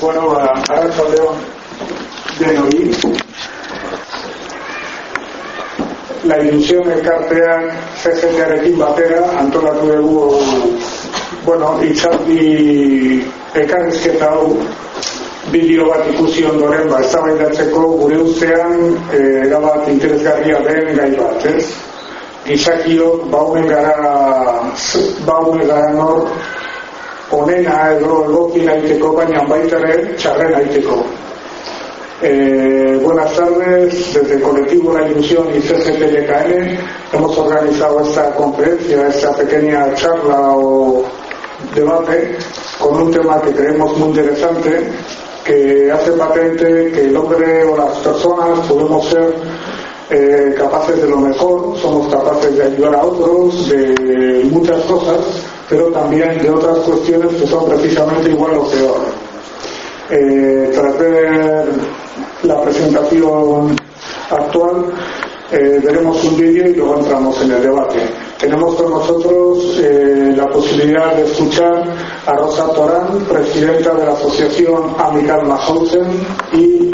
Bueno, arratsaldeo denoi. La ilusión elkartean CGTarekin batera antolatu dugu bueno, itzaldi ekarrizketa hau bideo bat ikusi ondoren ba, eztabaidatzeko gure ustean e, erabat interesgarria den gai bat, ez? Gizakiok baumen gara baumen gara nor onena edo egoki naiteko, baina baita ere txarren. Eh, buenas tardes, desde el colectivo La Ilusión y CCTLKN hemos organizado esta conferencia, esta pequeña charla o debate con un tema que creemos muy interesante que hace patente que el hombre o las personas podemos ser eh, capaces de lo mejor, somos capaces de ayudar a otros, de muchas cosas, pero también de otras cuestiones que son precisamente igual o peor. Eh, tras ver la presentación actual, eh, veremos un vídeo y luego entramos en el debate. Tenemos con nosotros eh, la posibilidad de escuchar a Rosa Torán, presidenta de la Asociación Amical Mahausen, y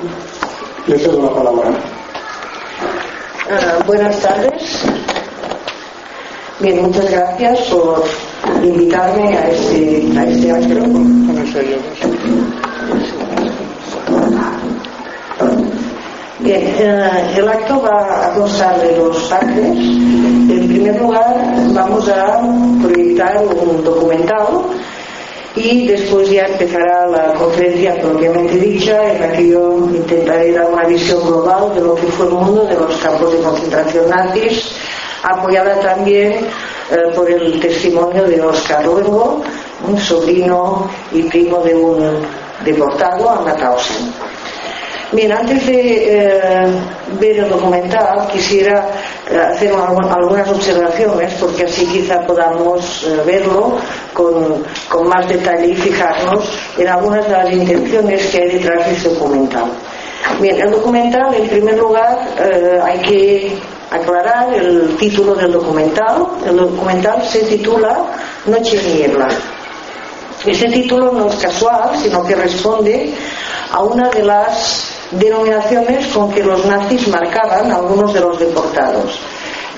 le cedo la palabra. Uh, buenas tardes. Bien, muchas gracias por invitarme a este, este acto. Bien, eh, el acto va a constar de dos partes. En primer lugar, vamos a proyectar un documental y después ya empezará la conferencia propiamente dicha en la que yo intentaré dar una visión global de lo que fue el mundo de los campos de concentración nazis, apoyada también eh, por el testimonio de Oscar Luengo, un sobrino y primo de un deportado, Anna Tausen. Bien, antes de eh, ver el documental quisiera eh, hacer algunas observaciones porque así quizá podamos verlo con, con, más detalle y fijarnos en algunas de las intenciones que hay detrás de este documental. Bien, el documental, en primer lugar, hay que aclarar el título del documental. El documental se titula Noche Niebla. Este título no es casual, sino que responde a una de las denominaciones con que los nazis marcaban a algunos de los deportados.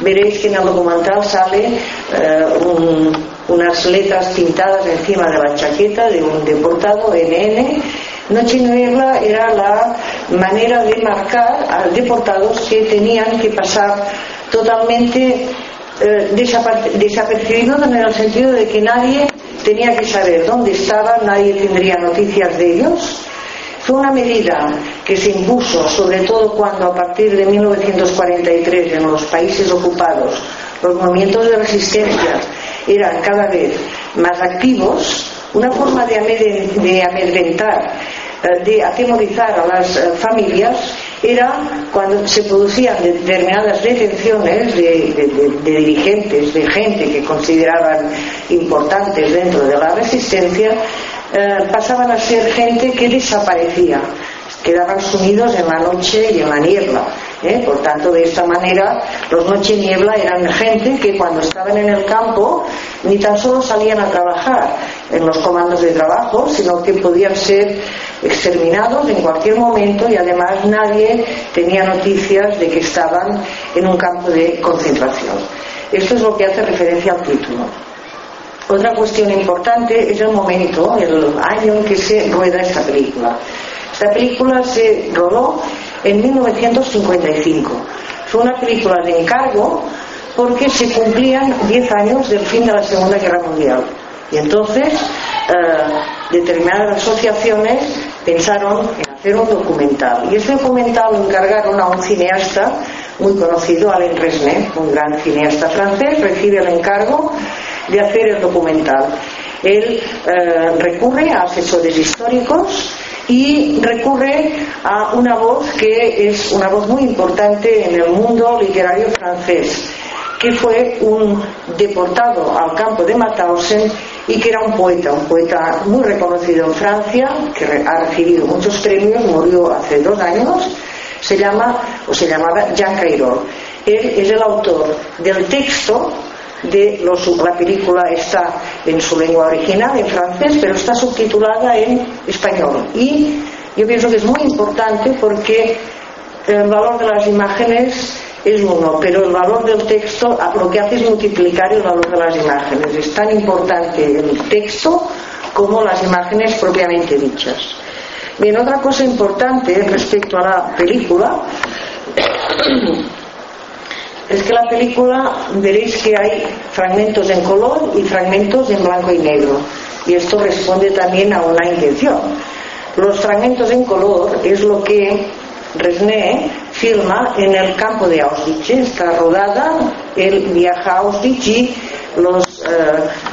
Veréis que en el documental sale eh, un, unas letras pintadas encima de la chaqueta de un deportado NN. Noche Niebla era la manera de marcar a deportados que tenían que pasar totalmente eh, desapercibidos en el sentido de que nadie tenía que saber dónde estaban, nadie tendría noticias de ellos fue una medida que se impuso, sobre todo cuando a partir de 1943 en los países ocupados los movimientos de resistencia eran cada vez más activos, una forma de, amedrentar, eh, de atemorizar a las eh, familias era cuando se producían determinadas detenciones de, dirigentes, de gente que consideraban importantes dentro de la resistencia, eh, pasaban a ser gente que desaparecía, quedaban sumidos en la noche y en la niebla. ¿Eh? Por tanto, de esta manera, los noche niebla eran gente que cuando estaban en el campo ni tan solo salían a trabajar en los comandos de trabajo, sino que podían ser exterminados en cualquier momento y además nadie tenía noticias de que estaban en un campo de concentración. Esto es lo que hace referencia al título. Otra cuestión importante es el momento, el año en que se rueda esta película. Esta película se rodó en 1955. Fue una película de encargo porque se cumplían 10 años del fin de la Segunda Guerra Mundial. Y entonces eh, determinadas asociaciones pensaron en hacer un documental. Y ese documental lo encargaron a un cineasta muy conocido, Alain Resnais, un gran cineasta francés, recibe el encargo de hacer el documental. Él eh, recurre a asesores históricos y recurre a una voz que es una voz muy importante en el mundo literario francés, que fue un deportado al campo de Mauthausen y que era un poeta, un poeta muy reconocido en Francia, que ha recibido muchos premios, murió hace dos años, se llama o se llamaba Jean Cairol. Él es el autor del texto de los, la película está en su lengua original, en francés, pero está subtitulada en español. Y yo pienso que es muy importante porque el valor de las imágenes es uno, pero el valor del texto lo que hace es multiplicar el valor de las imágenes. Es tan importante el texto como las imágenes propiamente dichas. Bien, otra cosa importante respecto a la película es que la película veréis que hay fragmentos en color y fragmentos en blanco y negro. Y esto responde también a una intención. Los fragmentos en color es lo que Resné filma en el campo de Auschwitz. Está rodada, él viaja a Auschwitz y eh,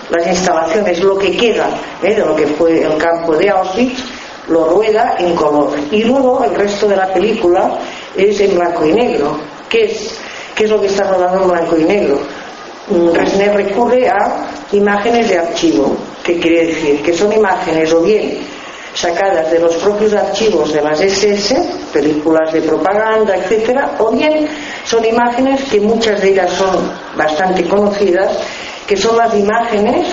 las instalaciones, lo que queda eh, de lo que fue el campo de Auschwitz, lo rueda en color. Y luego el resto de la película es en blanco y negro. ¿Qué es, qué es lo que está rodando en blanco y negro? Mm, Resné recurre a imágenes de archivo. ¿Qué quiere decir? Que son imágenes o bien sacadas de los propios archivos de las SS, películas de propaganda, etcétera, o bien son imágenes que muchas de ellas son bastante conocidas, que son las imágenes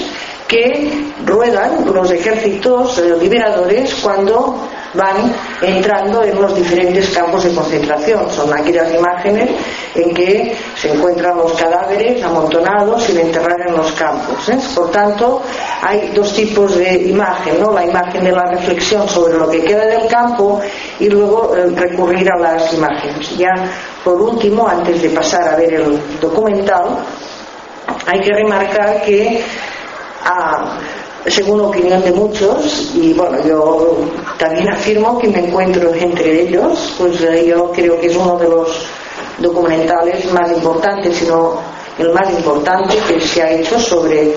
que ruedan los ejércitos eh, liberadores cuando van entrando en los diferentes campos de concentración. Son aquellas imágenes en que se encuentran los cadáveres amontonados sin enterrar en los campos. ¿eh? Por tanto, hay dos tipos de imagen, ¿no? la imagen de la reflexión sobre lo que queda del campo y luego eh, recurrir a las imágenes. Ya por último, antes de pasar a ver el documental, hay que remarcar que a, según opinión de muchos, y bueno, yo también afirmo que me encuentro entre ellos, pues eh, yo creo que es uno de los documentales más importantes, sino el más importante que se ha hecho sobre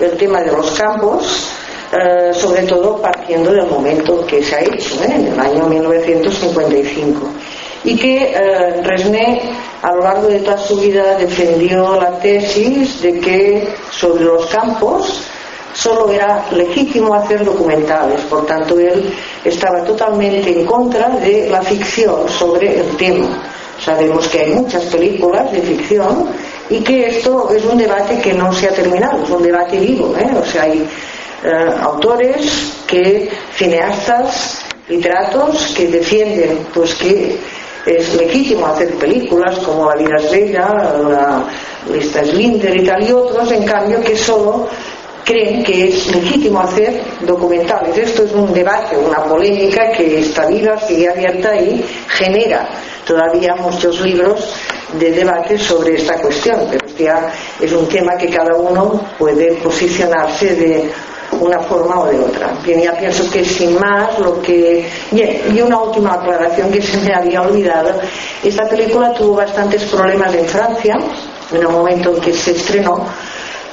el tema de los campos, eh, sobre todo partiendo del momento que se ha hecho, ¿eh? en el año 1955. Y que eh, Resné a lo largo de toda su vida defendió la tesis de que sobre los campos solo era legítimo hacer documentales, por tanto él estaba totalmente en contra de la ficción sobre el tema. Sabemos que hay muchas películas de ficción y que esto es un debate que no se ha terminado, es un debate vivo. ¿eh? O sea, hay eh, autores que, cineastas, literatos que defienden pues que es legítimo hacer películas como La vida es bella, la lista Slinder y tal y otros, en cambio que solo creen que es legítimo hacer documentales. Esto es un debate, una polémica que está viva, sigue abierta y genera todavía muchos libros de debate sobre esta cuestión, pero ya es un tema que cada uno puede posicionarse de una forma o de otra. Ya pienso que sin más lo que... Y una última aclaración que se me había olvidado. Esta película tuvo bastantes problemas en Francia, en el momento en que se estrenó,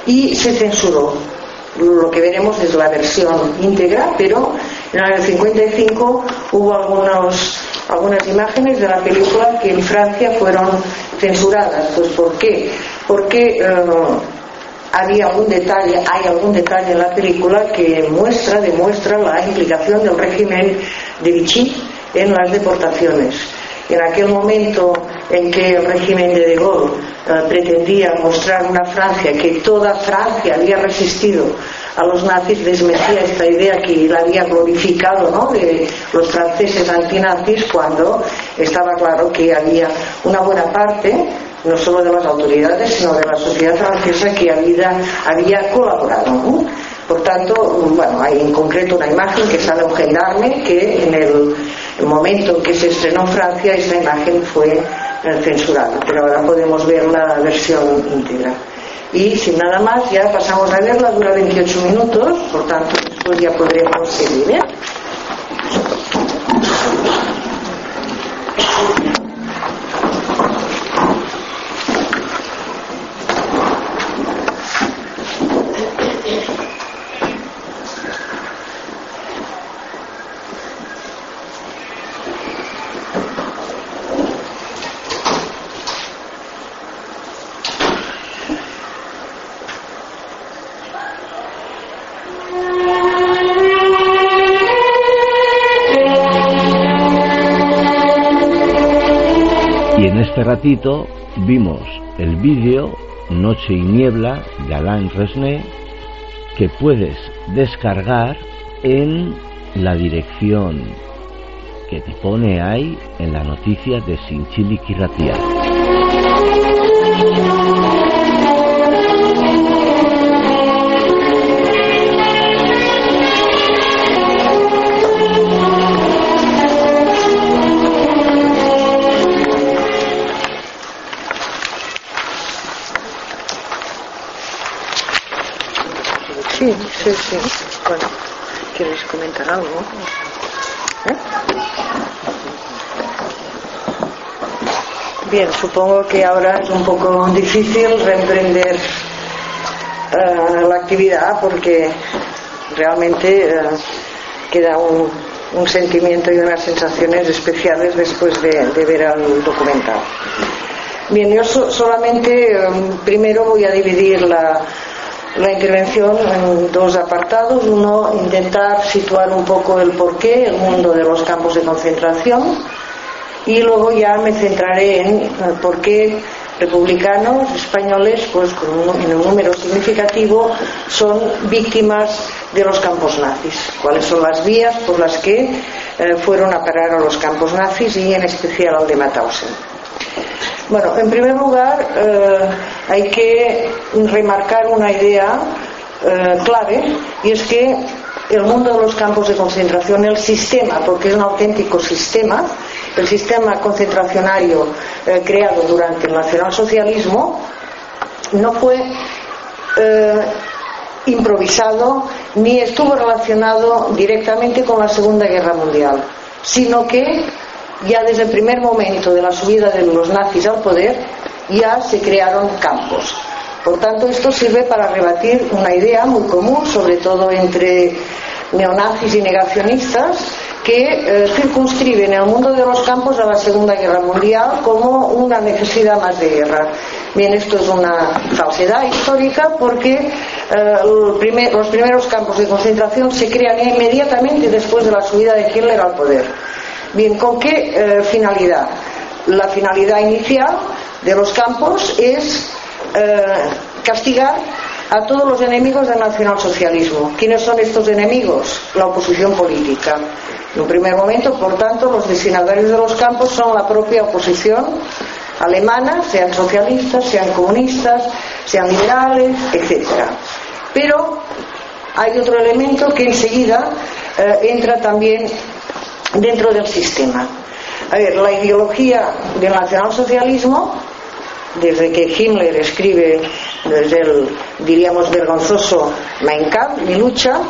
y se censuró lo que veremos es la versión íntegra, pero en el año 55 hubo algunos, algunas imágenes de la película que en Francia fueron censuradas. Pues ¿por qué? Porque eh, había algún detalle, hay algún detalle en la película que muestra, demuestra la implicación del régimen de Vichy en las deportaciones. En aquel momento en que el régimen de De Gaulle eh, pretendía mostrar una Francia, que toda Francia había resistido a los nazis, desmentía esta idea que la había glorificado ¿no? de los franceses antinazis, cuando estaba claro que había una buena parte no solo de las autoridades, sino de la sociedad francesa que había, colaborado. Por tanto, bueno, hay en concreto una imagen que sale un gendarme que en el, momento en que se estrenó Francia esta imagen fue censurada, pero ahora podemos ver una versión íntegra. Y sin nada más, ya pasamos a verla, dura 28 minutos, por tanto, después ya podremos seguir. ¿eh? Ratito vimos el vídeo Noche y Niebla de Alain Resnais que puedes descargar en la dirección que te pone ahí en la noticia de Sinchili Kiratia. Sí, sí. Bueno, ¿quieres comentar algo? ¿Eh? Bien, supongo que ahora es un poco difícil reemprender eh, la actividad porque realmente eh, queda un, sentimiento y unas sensaciones especiales después de, ver el documental. Bien, yo so, solamente primero voy a dividir la, la intervención en dos apartados. Uno, intentar situar un poco el porqué, el mundo de los campos de concentración. Y luego ya me centraré en por qué republicanos españoles, pues con un, en un número significativo, son víctimas de los campos nazis. ¿Cuáles son las vías por las que eh, fueron a parar a los campos nazis y en especial al de Mauthausen? Bueno, en primer lugar, eh, hay que remarcar una idea eh, clave y es que el mundo de los campos de concentración, el sistema, porque es un auténtico sistema, el sistema concentracionario eh, creado durante el nacionalsocialismo, no fue improvisado ni estuvo relacionado directamente con la Segunda Guerra Mundial, sino que ya desde el primer momento de la subida de los nazis al poder, ya se crearon campos. Por tanto, esto sirve para rebatir una idea muy común, sobre todo entre neonazis y negacionistas, que eh, circunscriben el mundo de los campos a la Segunda Guerra Mundial como una necesidad más de guerra. Bien, esto es una falsedad histórica porque eh, los primeros campos de concentración se crean inmediatamente después de la subida de Hitler al poder. Bien, ¿con qué eh, finalidad? La finalidad inicial de los campos es eh, castigar a todos los enemigos del nacionalsocialismo. ¿Quiénes son estos enemigos? La oposición política. En un primer momento, por tanto, los destinatarios de los campos son la propia oposición alemana, sean socialistas, sean comunistas, sean liberales, etc. Pero hay otro elemento que enseguida eh, entra también dentro del sistema. A ver, la ideología del nacionalsocialismo, desde que Himmler escribe, desde el, diríamos, vergonzoso Mein Kampf, mi lucha,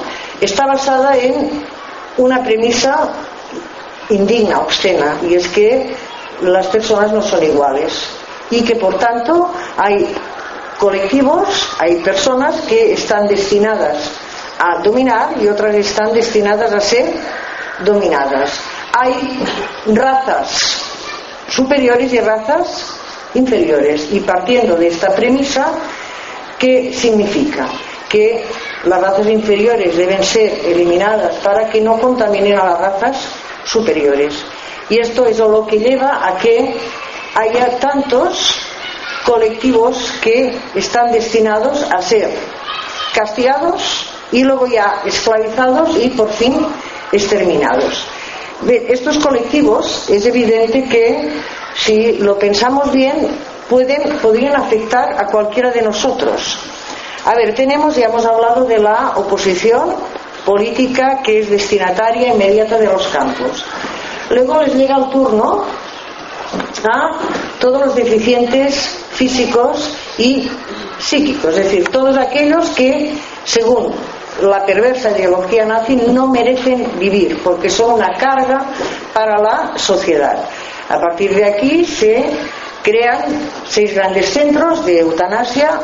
está basada en una premisa indigna, obscena, y es que las personas no son iguales y que por tanto hay colectivos, hay personas que están destinadas a dominar y otras están destinadas a ser dominadas. Hay razas superiores y razas inferiores. Y partiendo de esta premisa, ¿qué significa? Que las razas inferiores deben ser eliminadas para que no contaminen a las razas superiores. Y esto es lo que lleva a que haya tantos colectivos que están destinados a ser castigados y luego ya esclavizados y por fin exterminados. estos colectivos es evidente que si lo pensamos bien pueden, podrían afectar a cualquiera de nosotros. A ver, tenemos, ya hemos hablado de la oposición política que es destinataria inmediata de los campos. Luego les llega el turno a todos los deficientes físicos y psíquicos, es decir, todos aquellos que, según la perversa ideología nazi no merecen vivir porque son una carga para la sociedad. A partir de aquí se crean seis grandes centros de eutanasia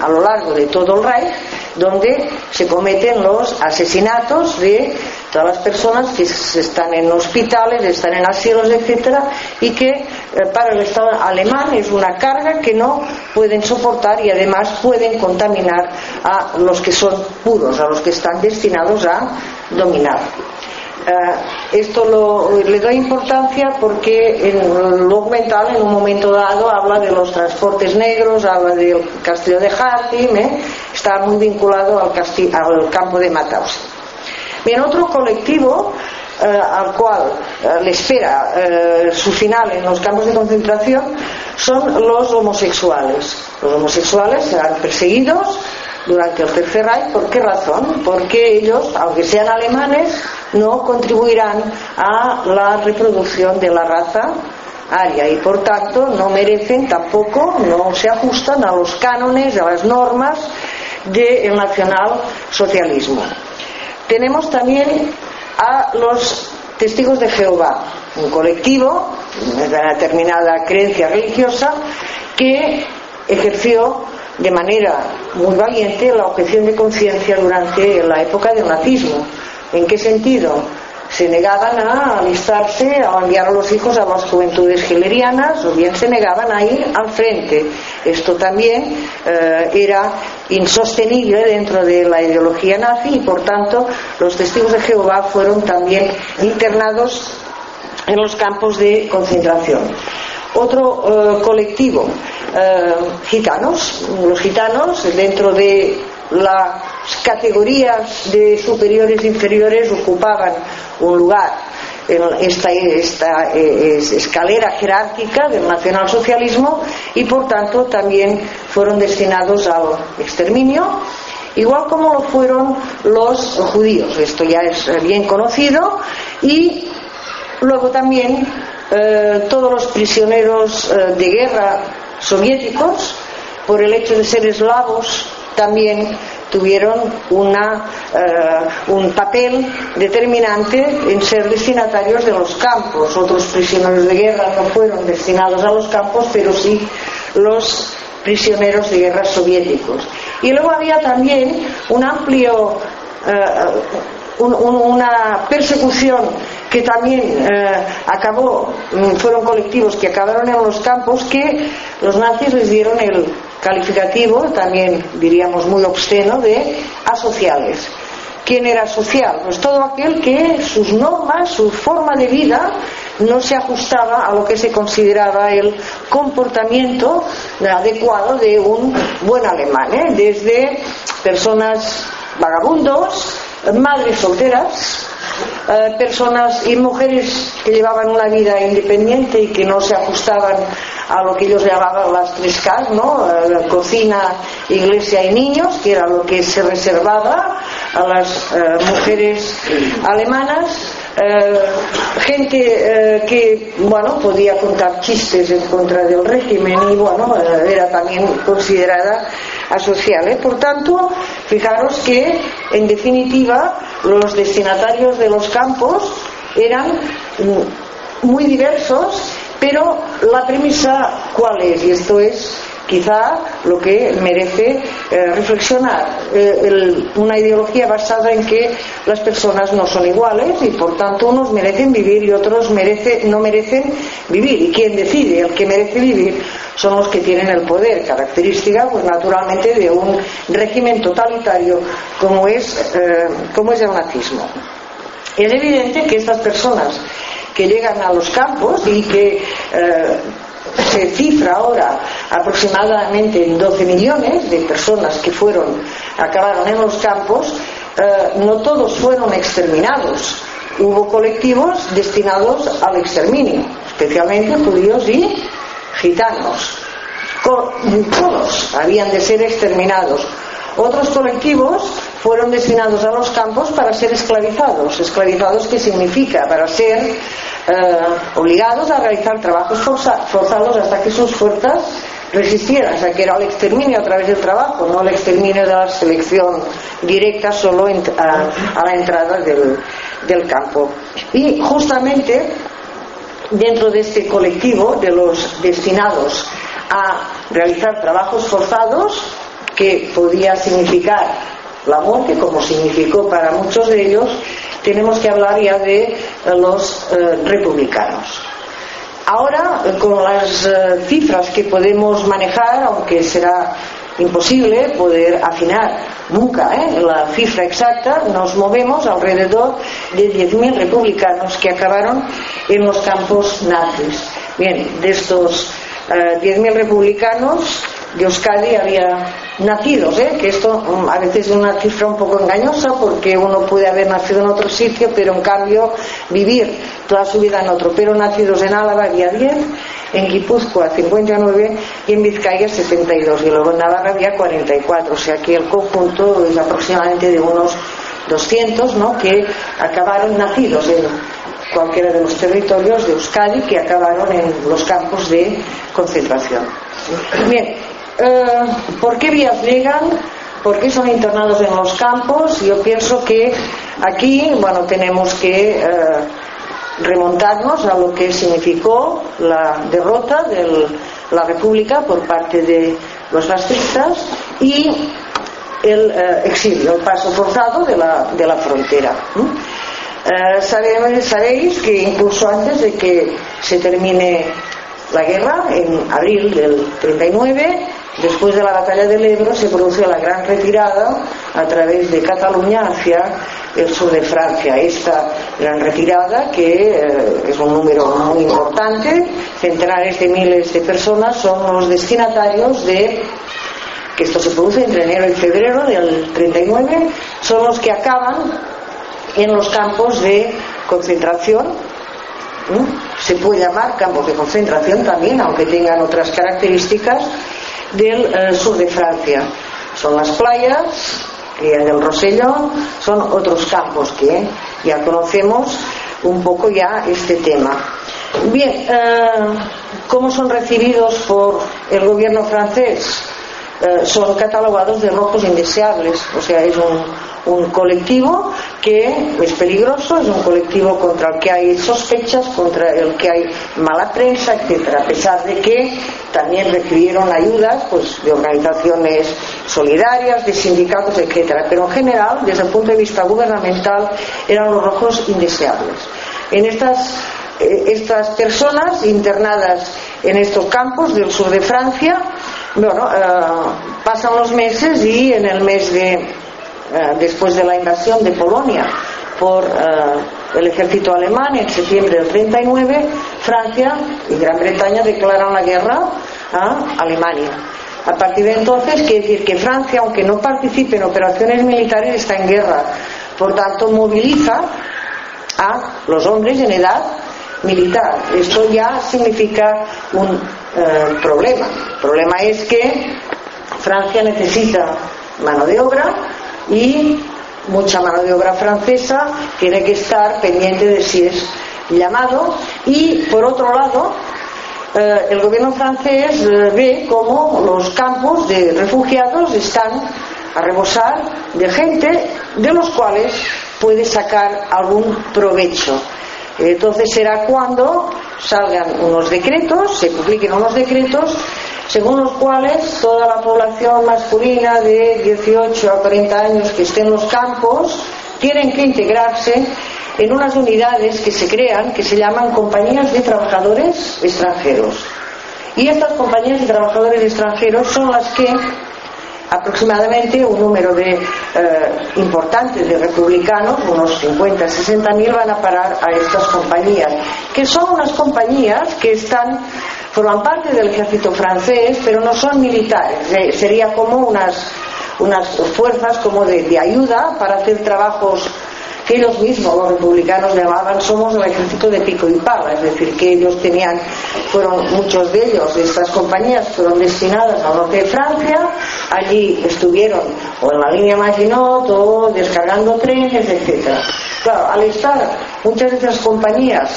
a lo largo de todo el Reich donde se cometen los asesinatos de todas las personas que están en hospitales, están en asilos, etcétera, y que eh, para el Estado alemán es una carga que no pueden soportar y además pueden contaminar a los que son puros, a los que están destinados a dominar. Eh, esto le doy importancia porque en el documental en un momento dado habla de los transportes negros, habla del castillo de Hartim, ¿eh? está muy vinculado al, al campo de Mataus. Bien, otro colectivo eh, al cual le espera su final en los campos de concentración son los homosexuales. Los homosexuales serán perseguidos durante el Tercer Reich. ¿Por qué razón? Porque ellos, aunque sean alemanes, no contribuirán a la reproducción de la raza aria y por tanto no merecen tampoco, no se ajustan a los cánones, a las normas del nacionalsocialismo. Tenemos también a los testigos de Jehová, un colectivo de una determinada creencia religiosa que ejerció de manera muy valiente la objeción de conciencia durante la época del nazismo. ¿En qué sentido? Se negaban a alistarse, a enviar a los hijos a las juventudes hilerianas o bien se negaban a ir al frente. Esto también eh, era insostenible dentro de la ideología nazi y por tanto los testigos de Jehová fueron también internados en los campos de concentración. Otro eh, colectivo, eh, gitanos, los gitanos dentro de las categorías de superiores e inferiores ocupaban un lugar en esta, eh, escalera jerárquica del nacionalsocialismo y por tanto también fueron destinados al exterminio igual como lo fueron los judíos. Esto ya es bien conocido y luego también eh, todos los prisioneros eh, de guerra soviéticos, por el hecho de ser eslavos, también tuvieron una, eh, un papel determinante en ser destinatarios de los campos. Otros prisioneros de guerra no fueron destinados a los campos, pero sí los prisioneros de guerra soviéticos. Y luego había también un amplio una persecución que también eh, acabó, mm, fueron colectivos que acabaron en los campos que los nazis les dieron el calificativo, también diríamos muy obsceno, de asociales. ¿Quién era social? Pues todo aquel que sus normas, su forma de vida no se ajustaba a lo que se consideraba el comportamiento adecuado de un buen alemán, ¿eh? desde personas vagabundos, madres solteras, eh, personas y mujeres que llevaban una vida independiente y que no se ajustaban a lo que ellos llamaban las tres K, ¿no? Eh, cocina, iglesia y niños, que era lo que se reservaba a las eh, mujeres alemanas. Gente que bueno podía contar chistes en contra del régimen y bueno era también considerada asocial. Por tanto, fijaros que en definitiva los destinatarios de los campos eran muy diversos, pero la premisa cuál es, y esto es quizá lo que merece eh, reflexionar. Eh, una ideología basada en que las personas no son iguales y por tanto unos merecen vivir y otros no merecen vivir. ¿Y quién decide? El que merece vivir son los que tienen el poder, característica pues naturalmente de un régimen totalitario como es, eh, como es el nazismo. Es evidente que estas personas que llegan a los campos y que se cifra ahora aproximadamente en 12 millones de personas que fueron, acabaron en los campos, eh, no todos fueron exterminados. Hubo colectivos destinados al exterminio, especialmente judíos y gitanos. Todos habían de ser exterminados. Otros colectivos fueron destinados a los campos para ser esclavizados. ¿Esclavizados qué significa? Para ser eh, obligados a realizar trabajos forzados hasta que sus fuerzas resistieran, o sea que era el exterminio a través del trabajo, no el exterminio de la selección directa solo a, la entrada del, del campo. Y justamente dentro de este colectivo de los destinados a realizar trabajos forzados, que podía significar la muerte, como significó para muchos de ellos, tenemos que hablar ya de eh, los eh, republicanos. Ahora, con las eh, cifras que podemos manejar, aunque será imposible poder afinar nunca ¿eh? la cifra exacta, nos movemos alrededor de 10.000 republicanos que acabaron en los campos nazis. Bien, de estos 10.000 republicanos, de Euskadi había nacidos, ¿eh? que esto mm, a veces es una cifra un poco engañosa porque uno puede haber nacido en otro sitio, pero en cambio vivir toda su vida en otro. Pero nacidos en Álava había 10, en Guipúzcoa 59 y en Vizcaya 72 y luego en Navarra había 44, o sea que el conjunto es aproximadamente de unos 200 ¿no? que acabaron nacidos en cualquiera de los territorios de Euskadi que acabaron en los campos de concentración. Bien, eh, ¿por qué vías llegan? ¿Por qué son internados en los campos? Yo pienso que aquí, bueno, tenemos que eh, remontarnos a lo que significó la derrota de la República por parte de los fascistas y el eh, exilio, el paso forzado de la, de la frontera. sabéis que incluso antes de que se termine la guerra, en abril del 39, después de la batalla del Ebro, se produce la gran retirada a través de Cataluña hacia el sur de Francia. Esta gran retirada, que eh, es un número muy importante, centenares de miles de personas, son los destinatarios de que esto se produce entre enero y febrero del 39, son los que acaban en los campos de concentración se puede llamar campos de concentración también, aunque tengan otras características, del eh, sur de Francia. Son las playas, del Rosellón, son otros campos que ya conocemos un poco ya este tema. Bien, eh, ¿cómo son recibidos por el gobierno francés? Eh, son catalogados de rojos indeseables, o sea, es un, un colectivo que es peligroso, es un colectivo contra el que hay sospechas, contra el que hay mala prensa, etcétera, a pesar de que también recibieron ayudas pues, de organizaciones solidarias, de sindicatos, etcétera. Pero en general, desde el punto de vista gubernamental, eran los rojos indeseables. En estas eh, estas personas internadas en estos campos del sur de Francia, bueno, eh, pasan los meses y en el mes de eh, después de la invasión de Polonia por eh, el ejército alemán en septiembre del 39, Francia y Gran Bretaña declaran la guerra a Alemania. A partir de entonces, quiere decir que Francia, aunque no participe en operaciones militares, está en guerra. Por tanto, moviliza a los hombres en edad militar. Esto ya significa un eh, problema. El problema es que Francia necesita mano de obra y mucha mano de obra francesa tiene que estar pendiente de si es llamado y por otro lado eh, el gobierno francés eh, ve cómo los campos de refugiados están a rebosar de gente de los cuales puede sacar algún provecho. Entonces será cuando salgan unos decretos, se publiquen unos decretos según los cuales toda la población masculina de 18 a 40 años que esté en los campos tienen que integrarse en unas unidades que se crean que se llaman compañías de trabajadores extranjeros. Y estas compañías de trabajadores extranjeros son las que aproximadamente un número de eh, importante de republicanos, unos 50, 60 mil, van a parar a estas compañías, que son unas compañías que están forman parte del ejército francés, pero no son militares. Eh, sería como unas, unas fuerzas como de, de ayuda para hacer trabajos que ellos mismos, los republicanos, llamaban somos el ejército de pico y pala, es decir, que ellos tenían, fueron muchos de ellos, de estas compañías fueron destinadas al norte de Francia, allí estuvieron o en la línea Maginot o descargando trenes, etcétera. Claro, al estar muchas de estas compañías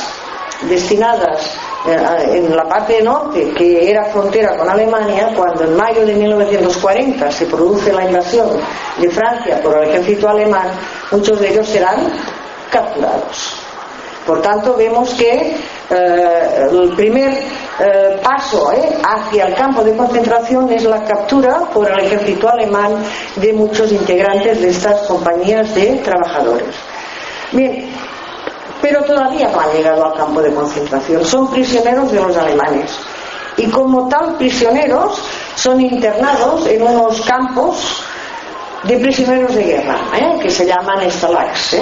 destinadas en la parte norte, que era frontera con Alemania, cuando en mayo de 1940 se produce la invasión de Francia por el ejército alemán, muchos de ellos serán capturados. Por tanto, vemos que eh, el primer eh, paso hacia el campo de concentración es la captura por el ejército alemán de muchos integrantes de estas compañías de trabajadores. Bien, pero todavía no han llegado al campo de concentración. Son prisioneros de los alemanes. Y como tal prisioneros son internados en unos campos de prisioneros de guerra, ¿eh? que se llaman estalacs. ¿eh?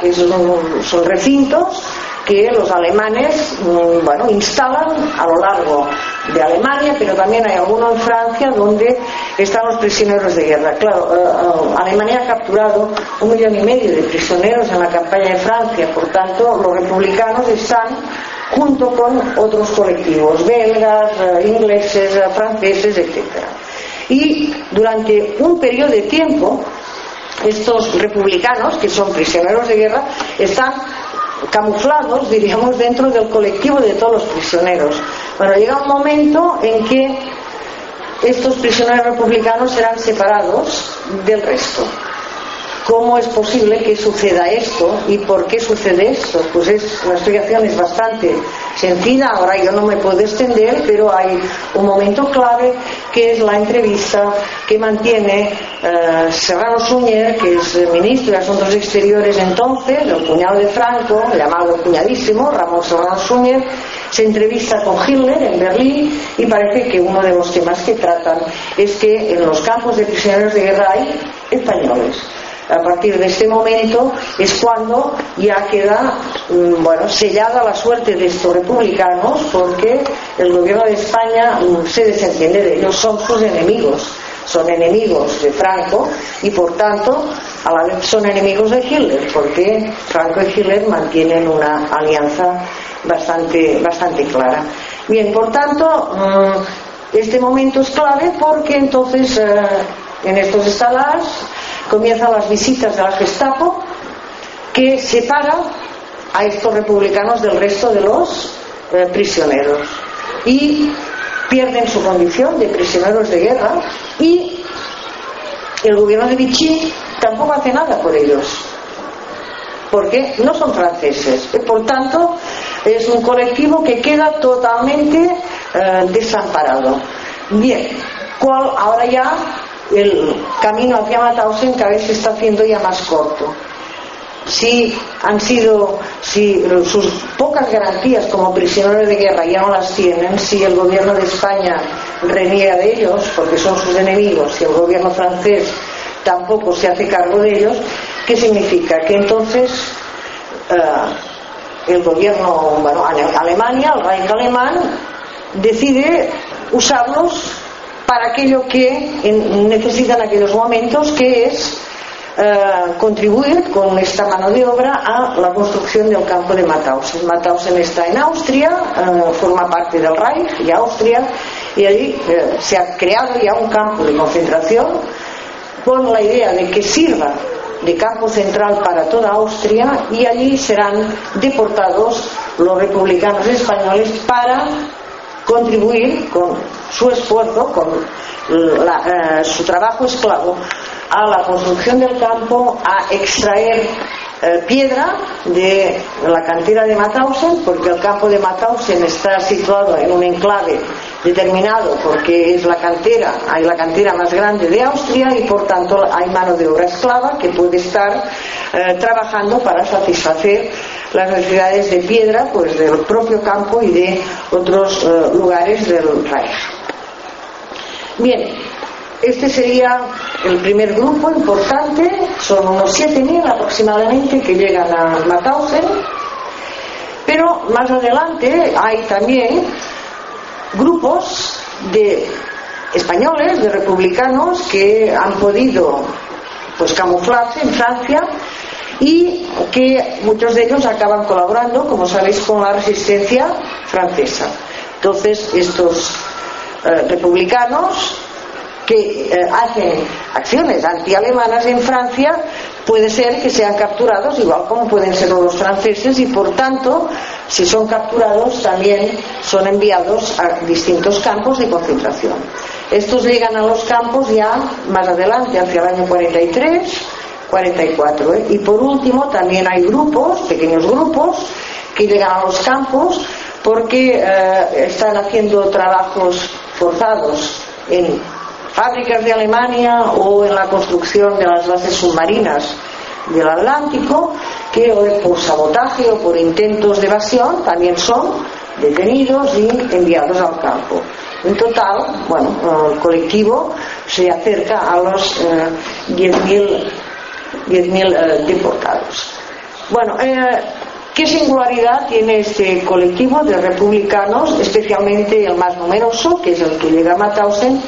que son recintos que los alemanes mm, bueno, instalan a lo largo de Alemania, pero también hay alguno en Francia donde están los prisioneros de guerra. Claro, eh, eh, Alemania ha capturado un millón y medio de prisioneros en la campaña de Francia, por tanto los republicanos están junto con otros colectivos, belgas, ingleses, franceses, etc. Y durante un periodo de tiempo, estos republicanos, que son prisioneros de guerra, están camuflados, diríamos, dentro del colectivo de todos los prisioneros. Bueno, llega un momento en que estos prisioneros republicanos serán separados del resto. ¿Cómo es posible que suceda esto y por qué sucede esto? Pues es, la explicación es bastante sencilla, ahora yo no me puedo extender, pero hay un momento clave que es la entrevista que mantiene eh, Serrano Suñer, que es ministro de Asuntos Exteriores entonces, el cuñado de Franco, llamado cuñadísimo, Ramón Serrano Suñer, se entrevista con Hitler en Berlín y parece que uno de los temas que tratan es que en los campos de prisioneros de guerra hay españoles a partir de este momento es cuando ya queda mm, bueno, sellada la suerte de estos republicanos porque el gobierno de España mm, se desentiende de ellos, son sus enemigos son enemigos de Franco y por tanto a la vez son enemigos de Hitler porque Franco y Hitler mantienen una alianza bastante, bastante clara. Bien, por tanto, mm, este momento es clave porque entonces eh, en estos estalas comienzan las visitas de la Gestapo que separa a estos republicanos del resto de los eh, prisioneros. Y pierden su condición de prisioneros de guerra y el gobierno de Vichy tampoco hace nada por ellos porque no son franceses. Por tanto es un colectivo que queda totalmente eh, desamparado. Bien cuál ahora ya el camino hacia Mauthausen cada vez se está haciendo ya más corto. Si han sido, si sus pocas garantías como prisioneros de guerra ya no las tienen, si el gobierno de España reniega de ellos, porque son sus enemigos, si el gobierno francés tampoco se hace cargo de ellos, ¿qué significa? Que entonces eh, el gobierno, bueno, Alemania, el Reich alemán, decide usarlos para aquello que necesitan aquellos momentos, que es eh, contribuir con esta mano de obra a la construcción del campo de Mauthausen. Mauthausen está en Austria, eh, forma parte del Reich y Austria, y allí eh, se ha creado ya un campo de concentración con la idea de que sirva de campo central para toda Austria y allí serán deportados los republicanos españoles para contribuir con su esfuerzo, con eh, su trabajo esclavo, a la construcción del campo, a extraer eh, piedra de la cantera de Mauthausen, porque el campo de Mauthausen está situado en un enclave determinado porque es la cantera, hay la cantera más grande de Austria y por tanto hay mano de obra esclava que puede estar eh, trabajando para satisfacer las necesidades de piedra pues del propio campo y de otros lugares del Reich. Bien, este sería el primer grupo importante, son unos 7.000 aproximadamente que llegan a Mauthausen, pero más adelante hay también grupos de españoles, de republicanos que han podido pues camuflarse en Francia y que muchos de ellos acaban colaborando, como sabéis, con la resistencia francesa. Entonces, estos eh, republicanos que eh, hacen acciones antialemanas en Francia puede ser que sean capturados igual como pueden ser los franceses y por tanto si son capturados también son enviados a distintos campos de concentración estos llegan a los campos ya más adelante hacia el año 43 44. ¿eh? Y por último, también hay grupos, pequeños grupos, que llegan a los campos porque están haciendo trabajos forzados en fábricas de Alemania o en la construcción de las bases submarinas del Atlántico, que por sabotaje o por intentos de evasión también son detenidos y enviados al campo. En total, bueno, el colectivo se acerca a los 10.000 10.000 deportados. Bueno, ¿Qué singularidad tiene este colectivo de republicanos, especialmente el más numeroso, que es el que llega a Mauthausen,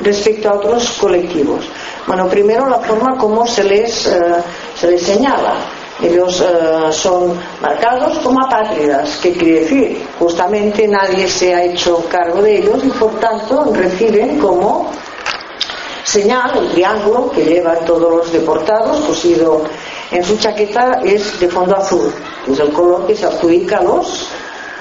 respecto a otros colectivos? Bueno, primero la forma como se les, eh, se les señala. Ellos eh, son marcados como apátridas, que quiere decir, justamente nadie se ha hecho cargo de ellos y por tanto reciben como señal el triángulo que lleva a todos los deportados, cosido en su chaqueta es de fondo azul, que es el color que se adjudica a los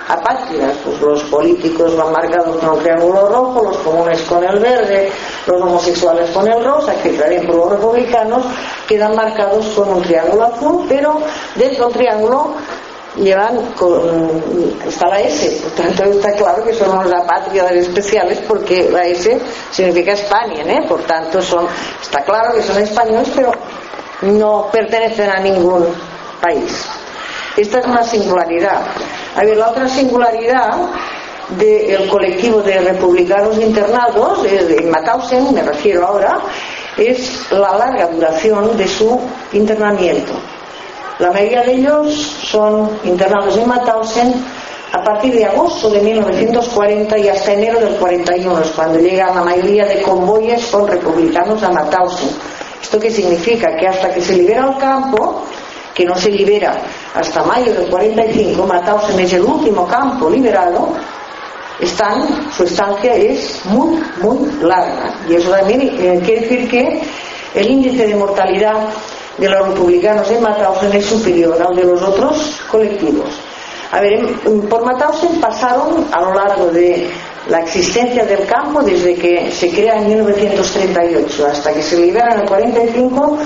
apátridas, pues los políticos van marcados con el triángulo rojo, los comunes con el verde, los homosexuales con el rosa, que por los republicanos quedan marcados con un triángulo azul, pero dentro del triángulo llevan con, está la S, por tanto está claro que son unos apátridas especiales porque la S significa España, ¿eh? por tanto son, está claro que son españoles, pero no pertenecen a ningún país. Esta es una singularidad. A ver, la otra singularidad del colectivo de republicanos internados, en Mauthausen, me refiero ahora, es la larga duración de su internamiento. La mayoría de ellos son internados en Mauthausen a partir de agosto de 1940 y hasta enero del 41, es cuando llegan la mayoría de convoyes con republicanos a Mauthausen ¿Esto qué significa? Que hasta que se libera el campo, que no se libera hasta mayo del 45, Mauthausen es el último campo liberado, están, su estancia es muy, muy larga. Y eso también eh, quiere decir que el índice de mortalidad de los republicanos en Mauthausen es superior al de los otros colectivos. A ver, por Mauthausen pasaron a lo largo de la existencia del campo desde que se crea en 1938 hasta que se libera en el 45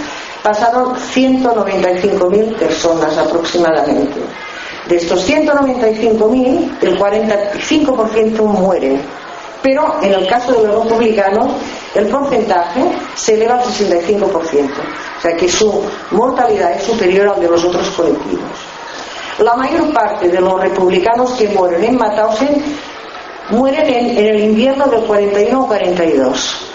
pasaron 195.000 personas aproximadamente. De estos 195.000, el 45% mueren. Pero en el caso de los republicanos, el porcentaje se eleva al 65%. O sea que su mortalidad es superior al de los otros colectivos. La mayor parte de los republicanos que mueren en Mauthausen mueren en, el invierno del 41 42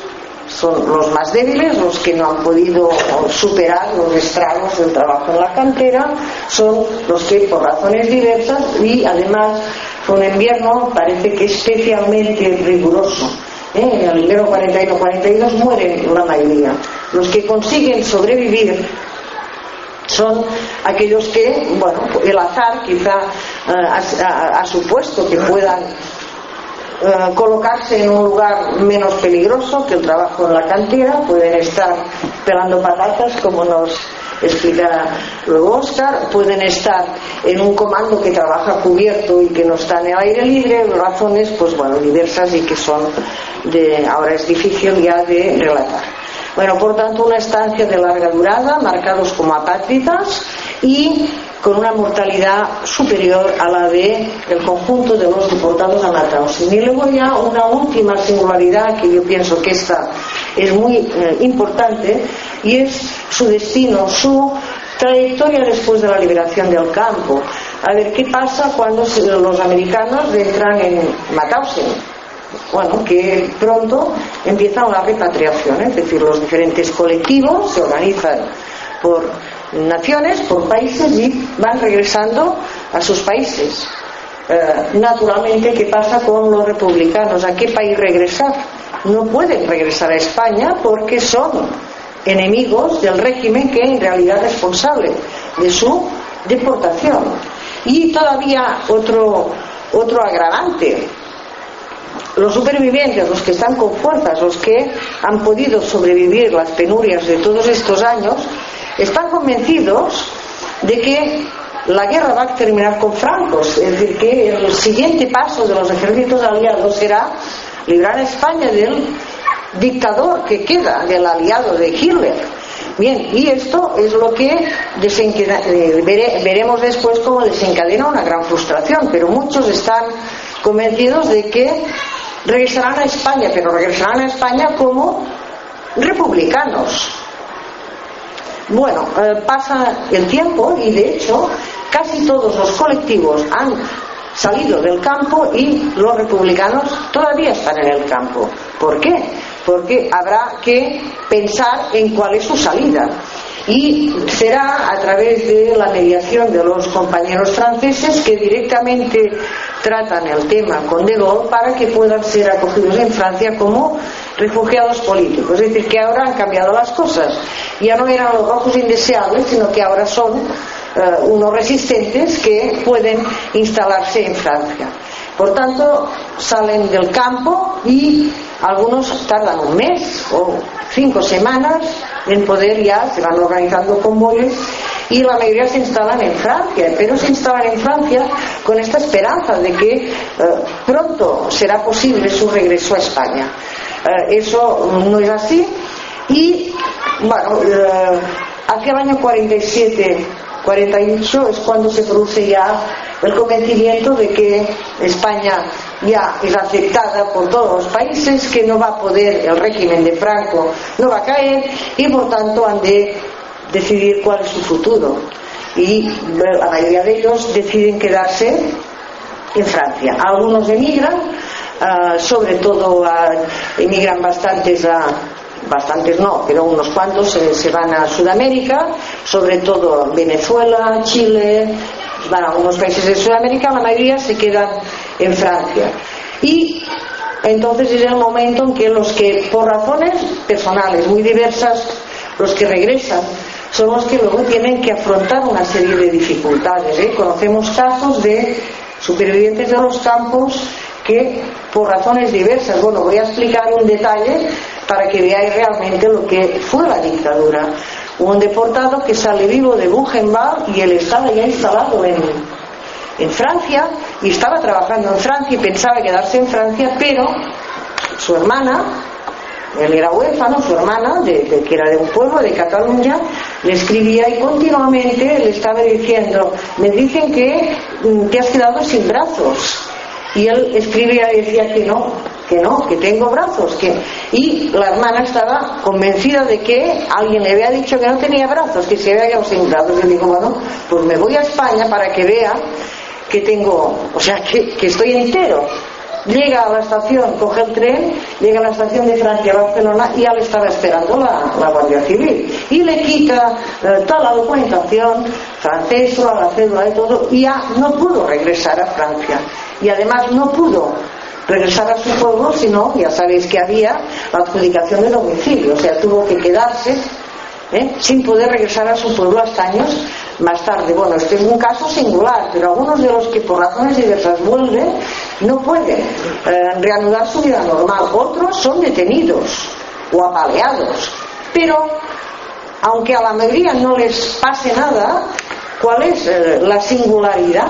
son los más débiles, los que no han podido superar los estragos del trabajo en la cantera, son los que por razones diversas y además fue un invierno parece que especialmente riguroso. ¿eh? En el invierno 41-42 mueren la mayoría. Los que consiguen sobrevivir son aquellos que, bueno, el azar quizá eh, ha supuesto que puedan eh, colocarse en un lugar menos peligroso que el trabajo en la cantera, pueden estar pelando patatas como nos explica luego Oscar, pueden estar en un comando que trabaja cubierto y que no está en el aire libre, razones pues bueno, diversas y que son de, ahora es difícil ya de relatar. Bueno, por tanto, una estancia de larga durada, marcados como apátridas y con una mortalidad superior a la de el conjunto de los deportados a Mauthausen. Y luego ya una última singularidad que yo pienso que esta es muy eh, importante y es su destino, su trayectoria después de la liberación del campo. A ver qué pasa cuando los americanos entran en Mauthausen. Bueno, que pronto empieza una repatriación, es decir, los diferentes colectivos se organizan por naciones, por países y van regresando a sus países. Eh, naturalmente, ¿qué pasa con los republicanos? ¿A qué país regresar? No pueden regresar a España porque son enemigos del régimen que en realidad es responsable de su deportación. Y todavía otro, otro agravante. Los supervivientes, los que están con fuerzas, los que han podido sobrevivir las penurias de todos estos años, están convencidos de que la guerra va a terminar con francos, es decir, que el siguiente paso de los ejércitos aliados será librar a España del dictador que queda, del aliado de Hitler. Bien, y esto es lo que eh, veremos después cómo desencadena una gran frustración, pero muchos están convencidos de que regresarán a España, pero regresarán a España como republicanos, bueno, eh, pasa el tiempo y de hecho casi todos los colectivos han salido del campo y los republicanos todavía están en el campo. ¿Por qué? Porque habrá que pensar en cuál es su salida y será a través de la mediación de los compañeros franceses que directamente tratan el tema con De Gaulle para que puedan ser acogidos en Francia como refugiados políticos. Es decir, que ahora han cambiado las cosas. Ya no eran los rojos indeseables, sino que ahora son eh, unos resistentes que pueden instalarse en Francia. Por tanto, salen del campo y algunos tardan un mes o cinco semanas en poder ya, se van organizando convoyes y la mayoría se instalan en Francia, pero se instalan en Francia con esta esperanza de que eh, pronto será posible su regreso a España. Eh, eso no es así y, bueno, eh, hacia el año 47 48 es cuando se produce ya el convencimiento de que España ya es aceptada por todos los países, que no va a poder, el régimen de Franco no va a caer y por tanto han de decidir cuál es su futuro. Y la mayoría de ellos deciden quedarse en Francia. Algunos emigran, ah, sobre todo ah, emigran bastantes a bastantes no, pero unos cuantos se, van a Sudamérica, sobre todo Venezuela, Chile, van a algunos países de Sudamérica, la mayoría se quedan en Francia. Y entonces es el momento en que los que, por razones personales muy diversas, los que regresan, son los que luego tienen que afrontar una serie de dificultades. ¿eh? Conocemos casos de supervivientes de los campos que por razones diversas, bueno, voy a explicar un detalle para que veáis realmente lo que fue la dictadura. Un deportado que sale vivo de Buchenwald y él estaba ya instalado en, en Francia y estaba trabajando en Francia y pensaba quedarse en Francia, pero su hermana, él era huérfano, su hermana, de, que era de un pueblo de Cataluña, le escribía y continuamente le estaba diciendo, me dicen que mm, te has quedado sin brazos. Y él escribía y decía que no, que no, que tengo brazos, y la hermana estaba convencida de que alguien le había dicho que no tenía brazos, que se había quedado sin brazos. Y digo, bueno, pues me voy a España para que vea que tengo, o sea, que, estoy entero. Llega a la estación, coge el tren, llega a la estación de Francia, Barcelona, y ya le estaba esperando la, Guardia Civil. Y le quita eh, toda la documentación francesa, la cédula y todo, y ya no pudo regresar a Francia. Y además no pudo regresar a su pueblo, sino, ya sabéis que había la adjudicación de domicilio, o sea, tuvo que quedarse ¿eh? sin poder regresar a su pueblo hasta años más tarde. Bueno, este es un caso singular, pero algunos de los que por razones diversas vuelven no pueden eh, reanudar su vida normal. Otros son detenidos o apaleados. Pero, aunque a la mayoría no les pase nada, ¿cuál es eh, la singularidad?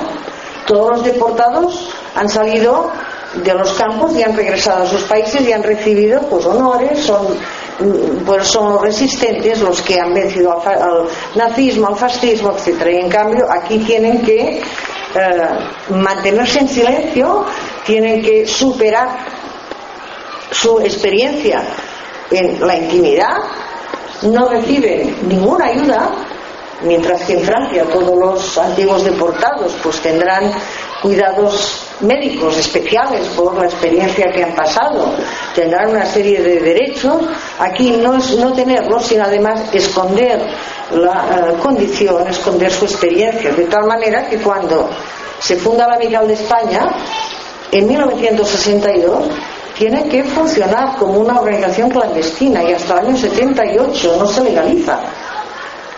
Todos los deportados han salido de los campos y han regresado a sus países y han recibido pues honores, son pues son los resistentes los que han vencido al, nazismo, al fascismo, etcétera. Y en cambio aquí tienen que eh, mantenerse en silencio, tienen que superar su experiencia en la intimidad, no reciben ninguna ayuda, mientras que en Francia todos los antiguos deportados pues tendrán cuidados médicos especiales por la experiencia que han pasado, tendrán una serie de derechos. Aquí no es no tenerlos, sino además esconder la eh, condición, esconder su experiencia, de tal manera que cuando se funda la Amical de España, en 1962, tiene que funcionar como una organización clandestina y hasta el año 78 no se legaliza.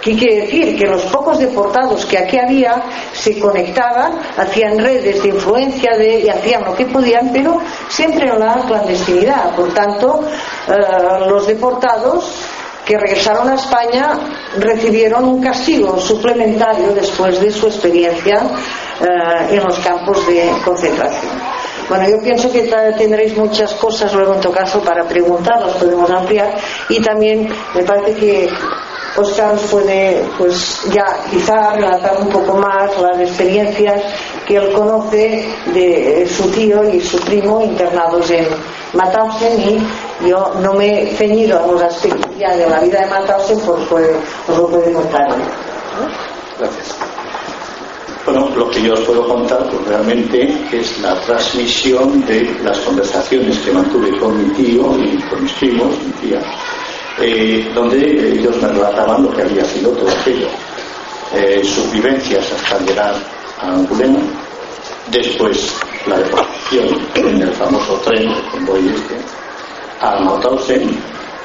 ¿Qué quiere decir? Que los pocos deportados que aquí había se conectaban, hacían redes de influencia de, y hacían lo que podían, pero siempre en la clandestinidad. Por tanto, eh, los deportados que regresaron a España recibieron un castigo suplementario después de su experiencia eh, en los campos de concentración. Bueno, yo pienso que tendréis muchas cosas luego en todo caso para preguntar, las podemos ampliar y también me parece que Oscar puede pues ya quizá relatar un poco más las experiencias que él conoce de su tío y su primo internados en Mauthausen y yo no me he ceñido a los aspectos ya de la vida de Mauthausen porque os lo puede contar Gracias. Bueno, lo que yo os puedo contar pues realmente es la transmisión de las conversaciones que mantuve con mi tío y con mis primos, mi tía, eh, donde ellos me relataban lo que había sido todo aquello. Eh, sus vivencias hasta llegar a Angulema, después la deportación en el famoso tren, el convoy este, a Mauthausen,